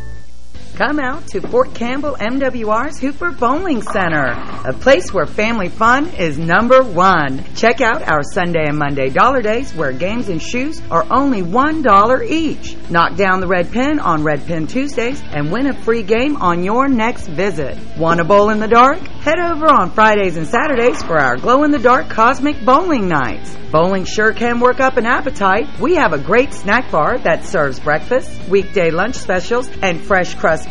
Come out to Fort Campbell MWR's Hooper Bowling Center, a place where family fun is number one. Check out our Sunday and Monday dollar days where games and shoes are only $1 each. Knock down the red pin on Red Pin Tuesdays and win a free game on your next visit. Want a bowl in the dark? Head over on Fridays and Saturdays for our glow-in-the-dark cosmic bowling nights. Bowling sure can work up an appetite. We have a great snack bar that serves breakfast, weekday lunch specials, and fresh crust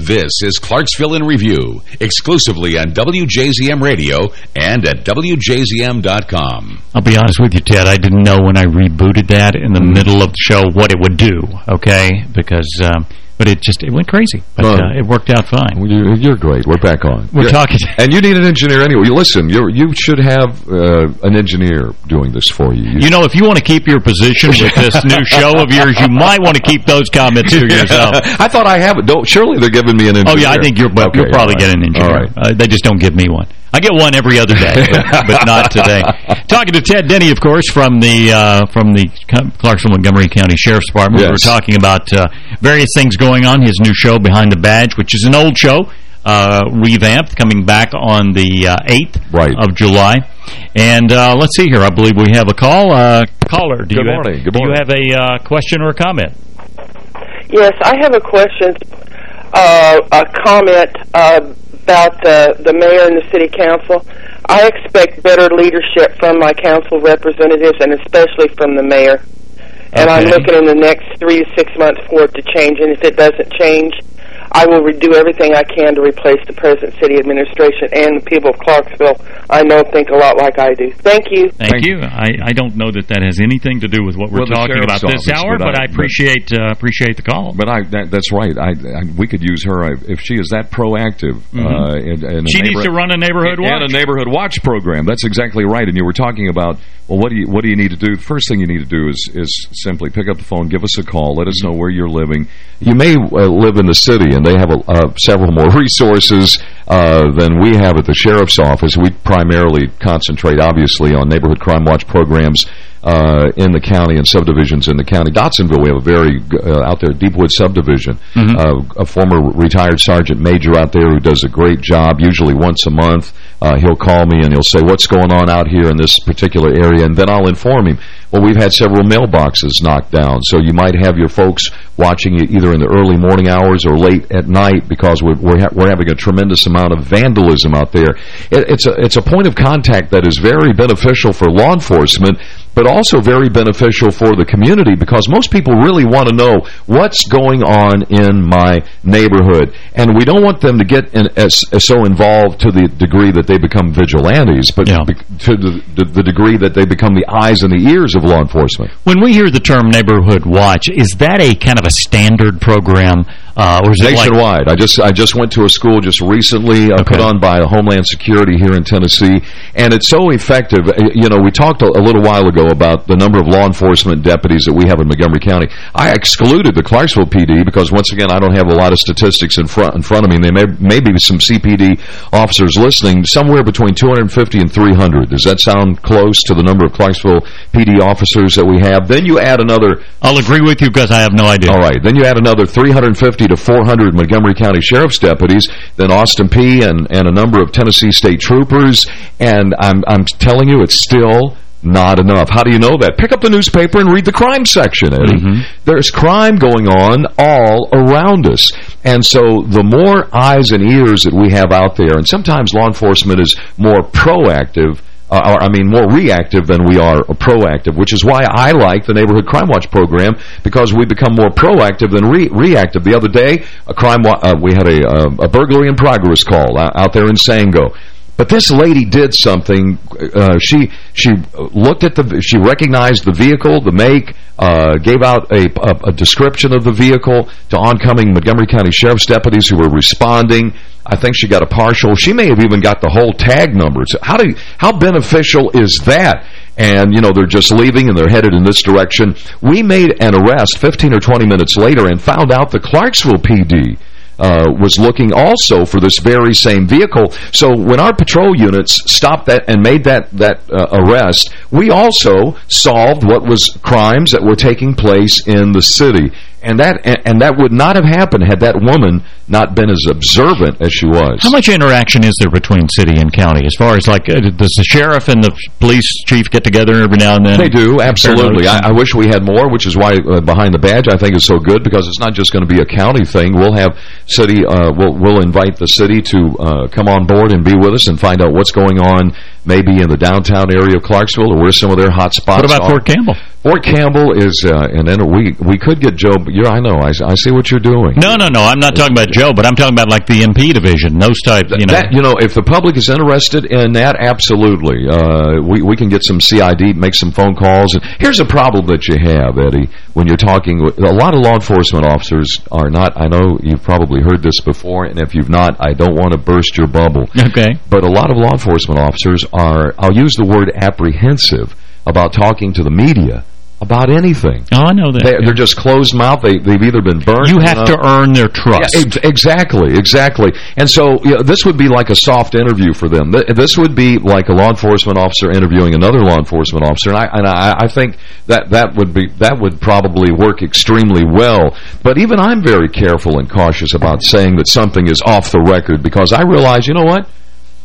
This is Clarksville in Review, exclusively on WJZM Radio and at WJZM.com. I'll be honest with you, Ted. I didn't know when I rebooted that in the middle of the show what it would do, okay? Because, um, but it just, it went crazy. But Well, uh, it worked out fine. You're, you're great. We're back on. We're You're- talking- And you need an engineer anyway. You Listen, you you should have uh, an engineer doing this for you. You know, if you want to keep your position with this new show of yours, you might want to keep those comments to yourself. I thought I have it. Don't, surely they're giving me an engineer. Oh, yeah, I think you're, Okay, you'll probably right. get an engineer. Right. Uh, they just don't give me one. I get one every other day, but, but not today. Talking to Ted Denny, of course, from the uh, from the Clarksville Montgomery County Sheriff's Department. We Yes. were talking about uh, various things going on. His new show, Behind the Badge, which is an old show, uh, revamped, coming back on the uh, 8th Right. of July. And uh, let's see here. I believe we have a call. Uh, caller, do Good you morning. Have, Good do you have a uh, question or a comment? Yes, I have a question, uh, a comment uh, about uh, the mayor and the city council. I expect better leadership from my council representatives and especially from the mayor. And I'm looking in the next three to six months for it to change. And if it doesn't change, I will do everything I can to replace the present city administration and the people of Clarksville. I know think a lot like I do. Thank you. Thank, you. I, I don't know that that has anything to do with what we're Well, talking about sheriff's this office, hour, but but I- I, appreciate uh, appreciate the call. But I that, that's right. I, I we could use her I, if she is that proactive. Mhm. Uh, in, in She needs to run a neighborhood and watch. a neighborhood watch program. That's exactly right. And you were talking about well, what do you what do you need to do? First thing you need to do is is simply pick up the phone, give us a call, let us know where you're living. You may uh, live in the city, and they have a, uh, several more resources uh, than we have at the sheriff's office. We primarily concentrate, obviously, on neighborhood crime watch programs uh, in the county and subdivisions in the county. Dotsonville, we have a very, uh, out there, Deepwood subdivision. Mhm. Uh, a former retired sergeant major out there who does a great job, usually once a month. Uh, he'll call me and he'll say, what's going on out here in this particular area? And then I'll inform him. Well, we've had several mailboxes knocked down, so you might have your folks watching it either in the early morning hours or late at night because we're, we're, ha we're having a tremendous amount of vandalism out there. It, it's, a, it's a point of contact that is very beneficial for law enforcement, but also very beneficial for the community because most people really want to know what's going on in my neighborhood. And we don't want them to get in, as, as so involved to the degree that they become vigilantes, but be, to the, the, the degree that they become the eyes and the ears of law enforcement. When we hear the term neighborhood watch, is that a kind of a standard program? Uh, or is it like Nationwide. I just I just went to a school just recently uh, put on by Homeland Security here in Tennessee, and it's so effective. Uh, You know, we talked a, a little while ago about the number of law enforcement deputies that we have in Montgomery County. I excluded the Clarksville PD because, once again, I don't have a lot of statistics in front in front of me. And There may, may be some CPD officers listening, somewhere between 250 and 300. Does that sound close to the number of Clarksville PD officers that we have? Then you add another... I'll agree with you because I have no idea. All right. Then you add another 350 to 400 Montgomery County Sheriff's deputies, then Austin Peay. and, and a number of Tennessee State Troopers, and I'm, I'm telling you, it's still not enough. How do you know that? Pick up the newspaper and read the crime section, Eddie. There's crime going on all around us. And so the more eyes and ears that we have out there, and sometimes law enforcement is more proactive uh, or, I mean, more reactive than we are proactive, which is why I like the Neighborhood Crime Watch program, because we become more proactive than re reactive. The other day, a crime uh, we had a, uh, a burglary in progress call out there in Sango. But this lady did something. Uh, she she looked at the she recognized the vehicle, the make, uh, gave out a, a, a description of the vehicle to oncoming Montgomery County Sheriff's deputies who were responding. I think she got a partial. She may have even got the whole tag numbers. How do you, how beneficial is that? And, you know, they're just leaving and they're headed in this direction. We made an arrest 15 or 20 minutes later and found out the Clarksville PD uh, was looking also for this very same vehicle. So when our patrol units stopped that and made that that uh, arrest, we also solved what was crimes that were taking place in the city. And that and that would not have happened had that woman not been as observant as she was. How much interaction is there between city and county? As far as, like, uh, does the sheriff and the police chief get together every now and then? They do, absolutely. I, I wish we had more, which is why uh, Behind the Badge I think is so good, because it's not just going to be a county thing. We'll have city, uh, we'll, we'll invite the city to uh, come on board and be with us and find out what's going on maybe in the downtown area of Clarksville or where some of their hot spots What about are. Fort Campbell? Fort Campbell is, uh, and then we we could get Joe, you're, I know, I, I see what you're doing. No, no, no. I'm not talking about Joe, but I'm talking about, like, the MP division, those type, you know. That, you know, if the public is interested in that, absolutely. Uh, we, we can get some CID, make some phone calls. And here's a problem that you have, Eddie, when you're talking with, a lot of law enforcement officers are not, I know you've probably heard this before, and if you've not, I don't want to burst your bubble. Okay. But a lot of law enforcement officers are, I'll use the word apprehensive about talking to the media about anything. Oh, I know that. They, They're just closed mouth. They, they've either been burned. You have to earn their trust. Yeah, ex exactly, exactly. And so you know, this would be like a soft interview for them. Th this would be like a law enforcement officer interviewing another law enforcement officer, and I and I, I think that that would be that would probably work extremely well. But even I'm very careful and cautious about saying that something is off the record because I realize, you know what?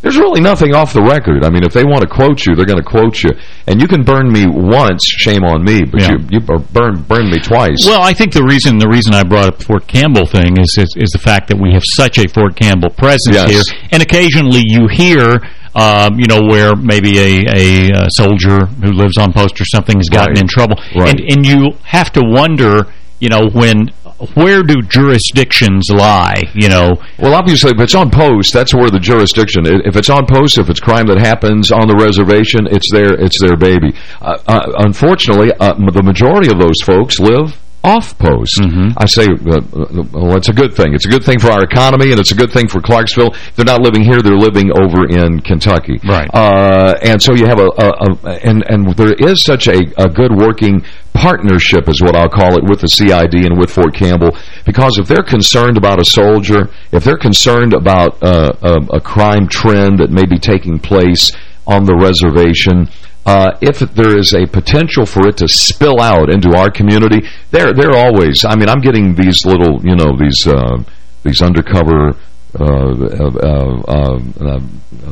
There's really nothing off the record. I mean, if they want to quote you, they're going to quote you. And you can burn me once, shame on me, but Yeah. you, you burn burn me twice. Well, I think the reason the reason I brought up Fort Campbell thing is is, is the fact that we have such a Fort Campbell presence Yes. here, and occasionally you hear. Um, you know, where maybe a, a, uh soldier who lives on post or something has gotten Right. in trouble. Right. And, and you have to wonder, you know, when where do jurisdictions lie, you know? Well, obviously, if it's on post, that's where the jurisdiction. If it's on post, if it's crime that happens on the reservation, it's their it's their baby. Uh, uh, unfortunately, uh, the majority of those folks live off post. I say, uh, uh, well, it's a good thing. It's a good thing for our economy, and it's a good thing for Clarksville. If they're not living here, they're living over in Kentucky. Right. Uh, and so you have a, a, a and and there is such a, a good working partnership, is what I'll call it, with the CID and with Fort Campbell, because if they're concerned about a soldier, if they're concerned about uh, a, a crime trend that may be taking place on the reservation, uh, if there is a potential for it to spill out into our community, they're they're always. I mean, I'm getting these little, you know, these uh, these undercover uh, uh, uh, uh,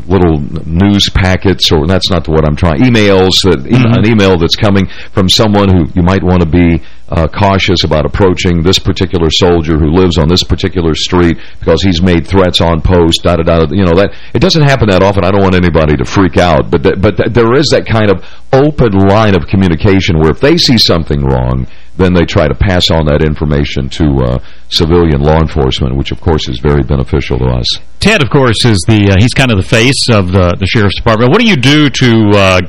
little news packets, or that's not what I'm trying, emails, that mm -hmm. an email that's coming from someone who you might want to be uh, cautious about approaching this particular soldier who lives on this particular street because he's made threats on post, da da da. You know that it doesn't happen that often. I don't want anybody to freak out, but th but th there is that kind of open line of communication where if they see something wrong, then they try to pass on that information to uh, civilian law enforcement, which of course is very beneficial to us. Ted, of course, is the uh, he's kind of the face of the the sheriff's department. What do you do to uh,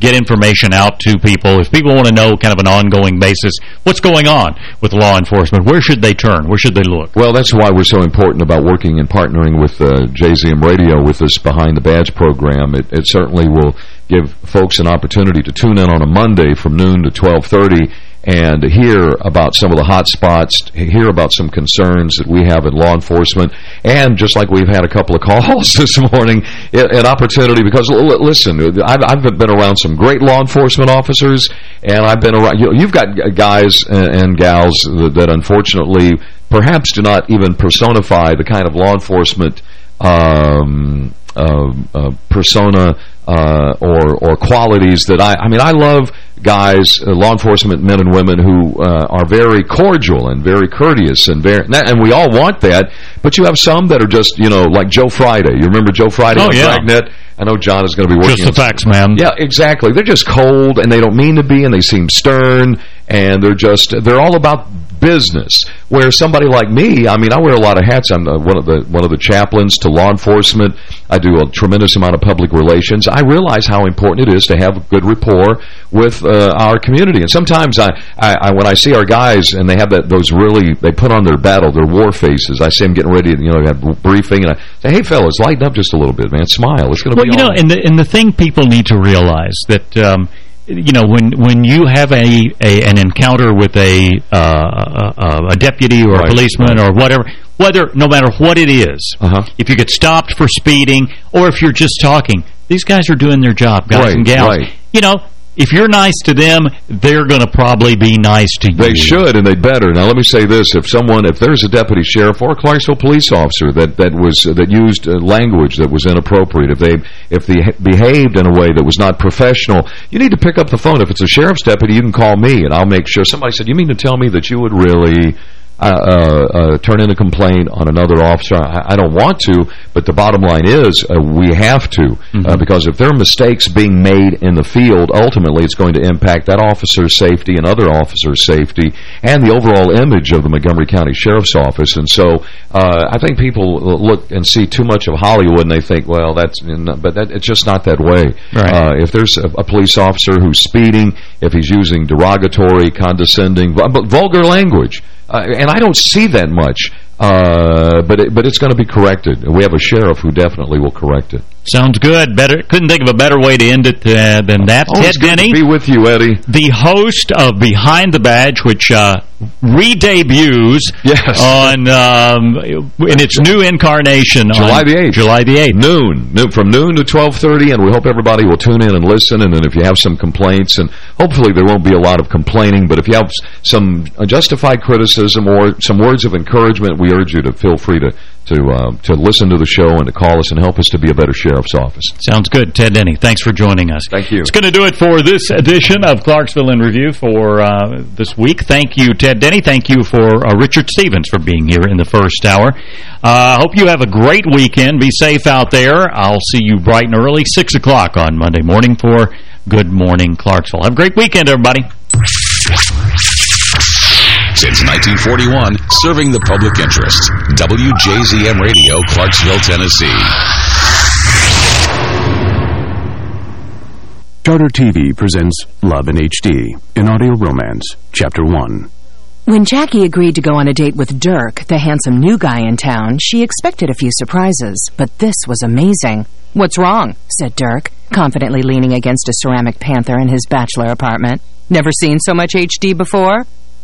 get information out to people if people want to know kind of an ongoing basis what's going on with law enforcement? Where should they turn? Where should they look? Well, that's why we're so important about working and partnering with uh, JZM Radio with this Behind the Badge program. It, it certainly will give folks an opportunity to tune in on a Monday from noon to 1230 and hear about some of the hot spots, hear about some concerns that we have in law enforcement, and just like we've had a couple of calls this morning, an opportunity, because listen, I've, I've been around some great law enforcement officers, and I've been around, you have got guys and gals that, unfortunately perhaps do not even personify the kind of law enforcement um, uh, uh, persona uh, or or qualities that I I mean I love guys uh, law enforcement men and women who uh, are very cordial and very courteous and very and we all want that but you have some that are just you know like Joe Friday. You remember Joe Friday oh, yeah. Dragnet? I know John is going to be working just the facts man. Yeah exactly. They're just cold and they don't mean to be and they seem stern and they're just they're all about business. Where somebody like me, I mean, I wear a lot of hats. I'm one of the one of the chaplains to law enforcement. I do a tremendous amount of public relations. I realize how important it is to have a good rapport with uh, our community. And sometimes I, I, I, when I see our guys and they have that those really they put on their battle, their war faces. I see them getting ready, you know, have briefing, and I say, "Hey, fellas, lighten up just a little bit, man. Smile. It's going to well, be." Well, you know, and the and the thing people need to realize that. Um, you know, when when you have a, a an encounter with a uh, a, a, deputy or right, a policeman right. or whatever, whether no matter what it is, uh -huh. if you get stopped for speeding or if you're just talking, these guys are doing their job, guys right, and gals. You know, if you're nice to them, they're going to probably be nice to you. They should, and they better. Now, let me say this: if someone, if there's a deputy sheriff or a Clarksville police officer that that was that used uh, language that was inappropriate, if they if they behaved in a way that was not professional, you need to pick up the phone. If it's a sheriff's deputy, you can call me, and I'll make sure. Somebody said, "You mean to tell me that you would really?" Uh, uh, uh, turn in a complaint on another officer. I, I, don't want to, but the bottom line is uh, we have to mm -hmm. because if there are mistakes being made in the field, ultimately it's going to impact that officer's safety and other officers' safety and the overall image of the Montgomery County Sheriff's Office. And so I think people look and see too much of Hollywood and they think, well, that's but that, it's just not that way. Right. if there's a, a, police officer who's speeding, if he's using derogatory, condescending, vulgar language, uh, and I don't see that much, uh, but it, but it's going to be corrected. We have a sheriff who definitely will correct it. Sounds good. Better Couldn't think of a better way to end it uh, than that. Oh, Ted Denny. be with you, Eddie. The host of Behind the Badge, which uh, re-debuts yes. on um, in its new incarnation July the 8th. July the 8th. Noon. noon. From noon to 12.30, and we hope everybody will tune in and listen, and then if you have some complaints, and hopefully there won't be a lot of complaining, but if you have some justified criticism or some words of encouragement, we urge you to feel free to to uh, to listen to the show and to call us and help us to be a better sheriff's office. Sounds good. Ted Denny, thanks for joining us. Thank you. It's going to do it for this edition of Clarksville in Review for uh, this week. Thank you, Ted Denny. Thank you for uh, Richard Stevens for being here in the first hour. I uh, hope you have a great weekend. Be safe out there. I'll see you bright and early, 6 o'clock on Monday morning for Good Morning Clarksville. Have a great weekend, everybody. Since 1941, serving the public interest. WJZM Radio, Clarksville, Tennessee. Charter TV presents Love in HD, in audio romance, Chapter 1. When Jackie agreed to go on a date with Dirk, the handsome new guy in town, she expected a few surprises, but this was amazing. What's wrong? said Dirk, confidently leaning against a ceramic panther in his bachelor apartment. Never seen so much HD before?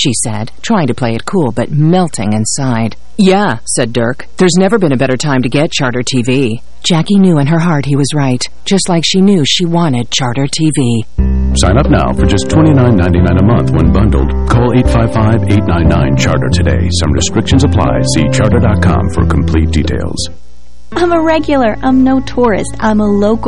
She said, trying to play it cool but melting inside. Yeah, said Dirk. There's never been a better time to get Charter TV. Jackie knew in her heart he was right, just like she knew she wanted Charter TV. Sign up now for just $29.99 a month when bundled. Call 855-899-CHARTER today. Some restrictions apply. See charter.com for complete details. I'm a regular. I'm no tourist. I'm a local.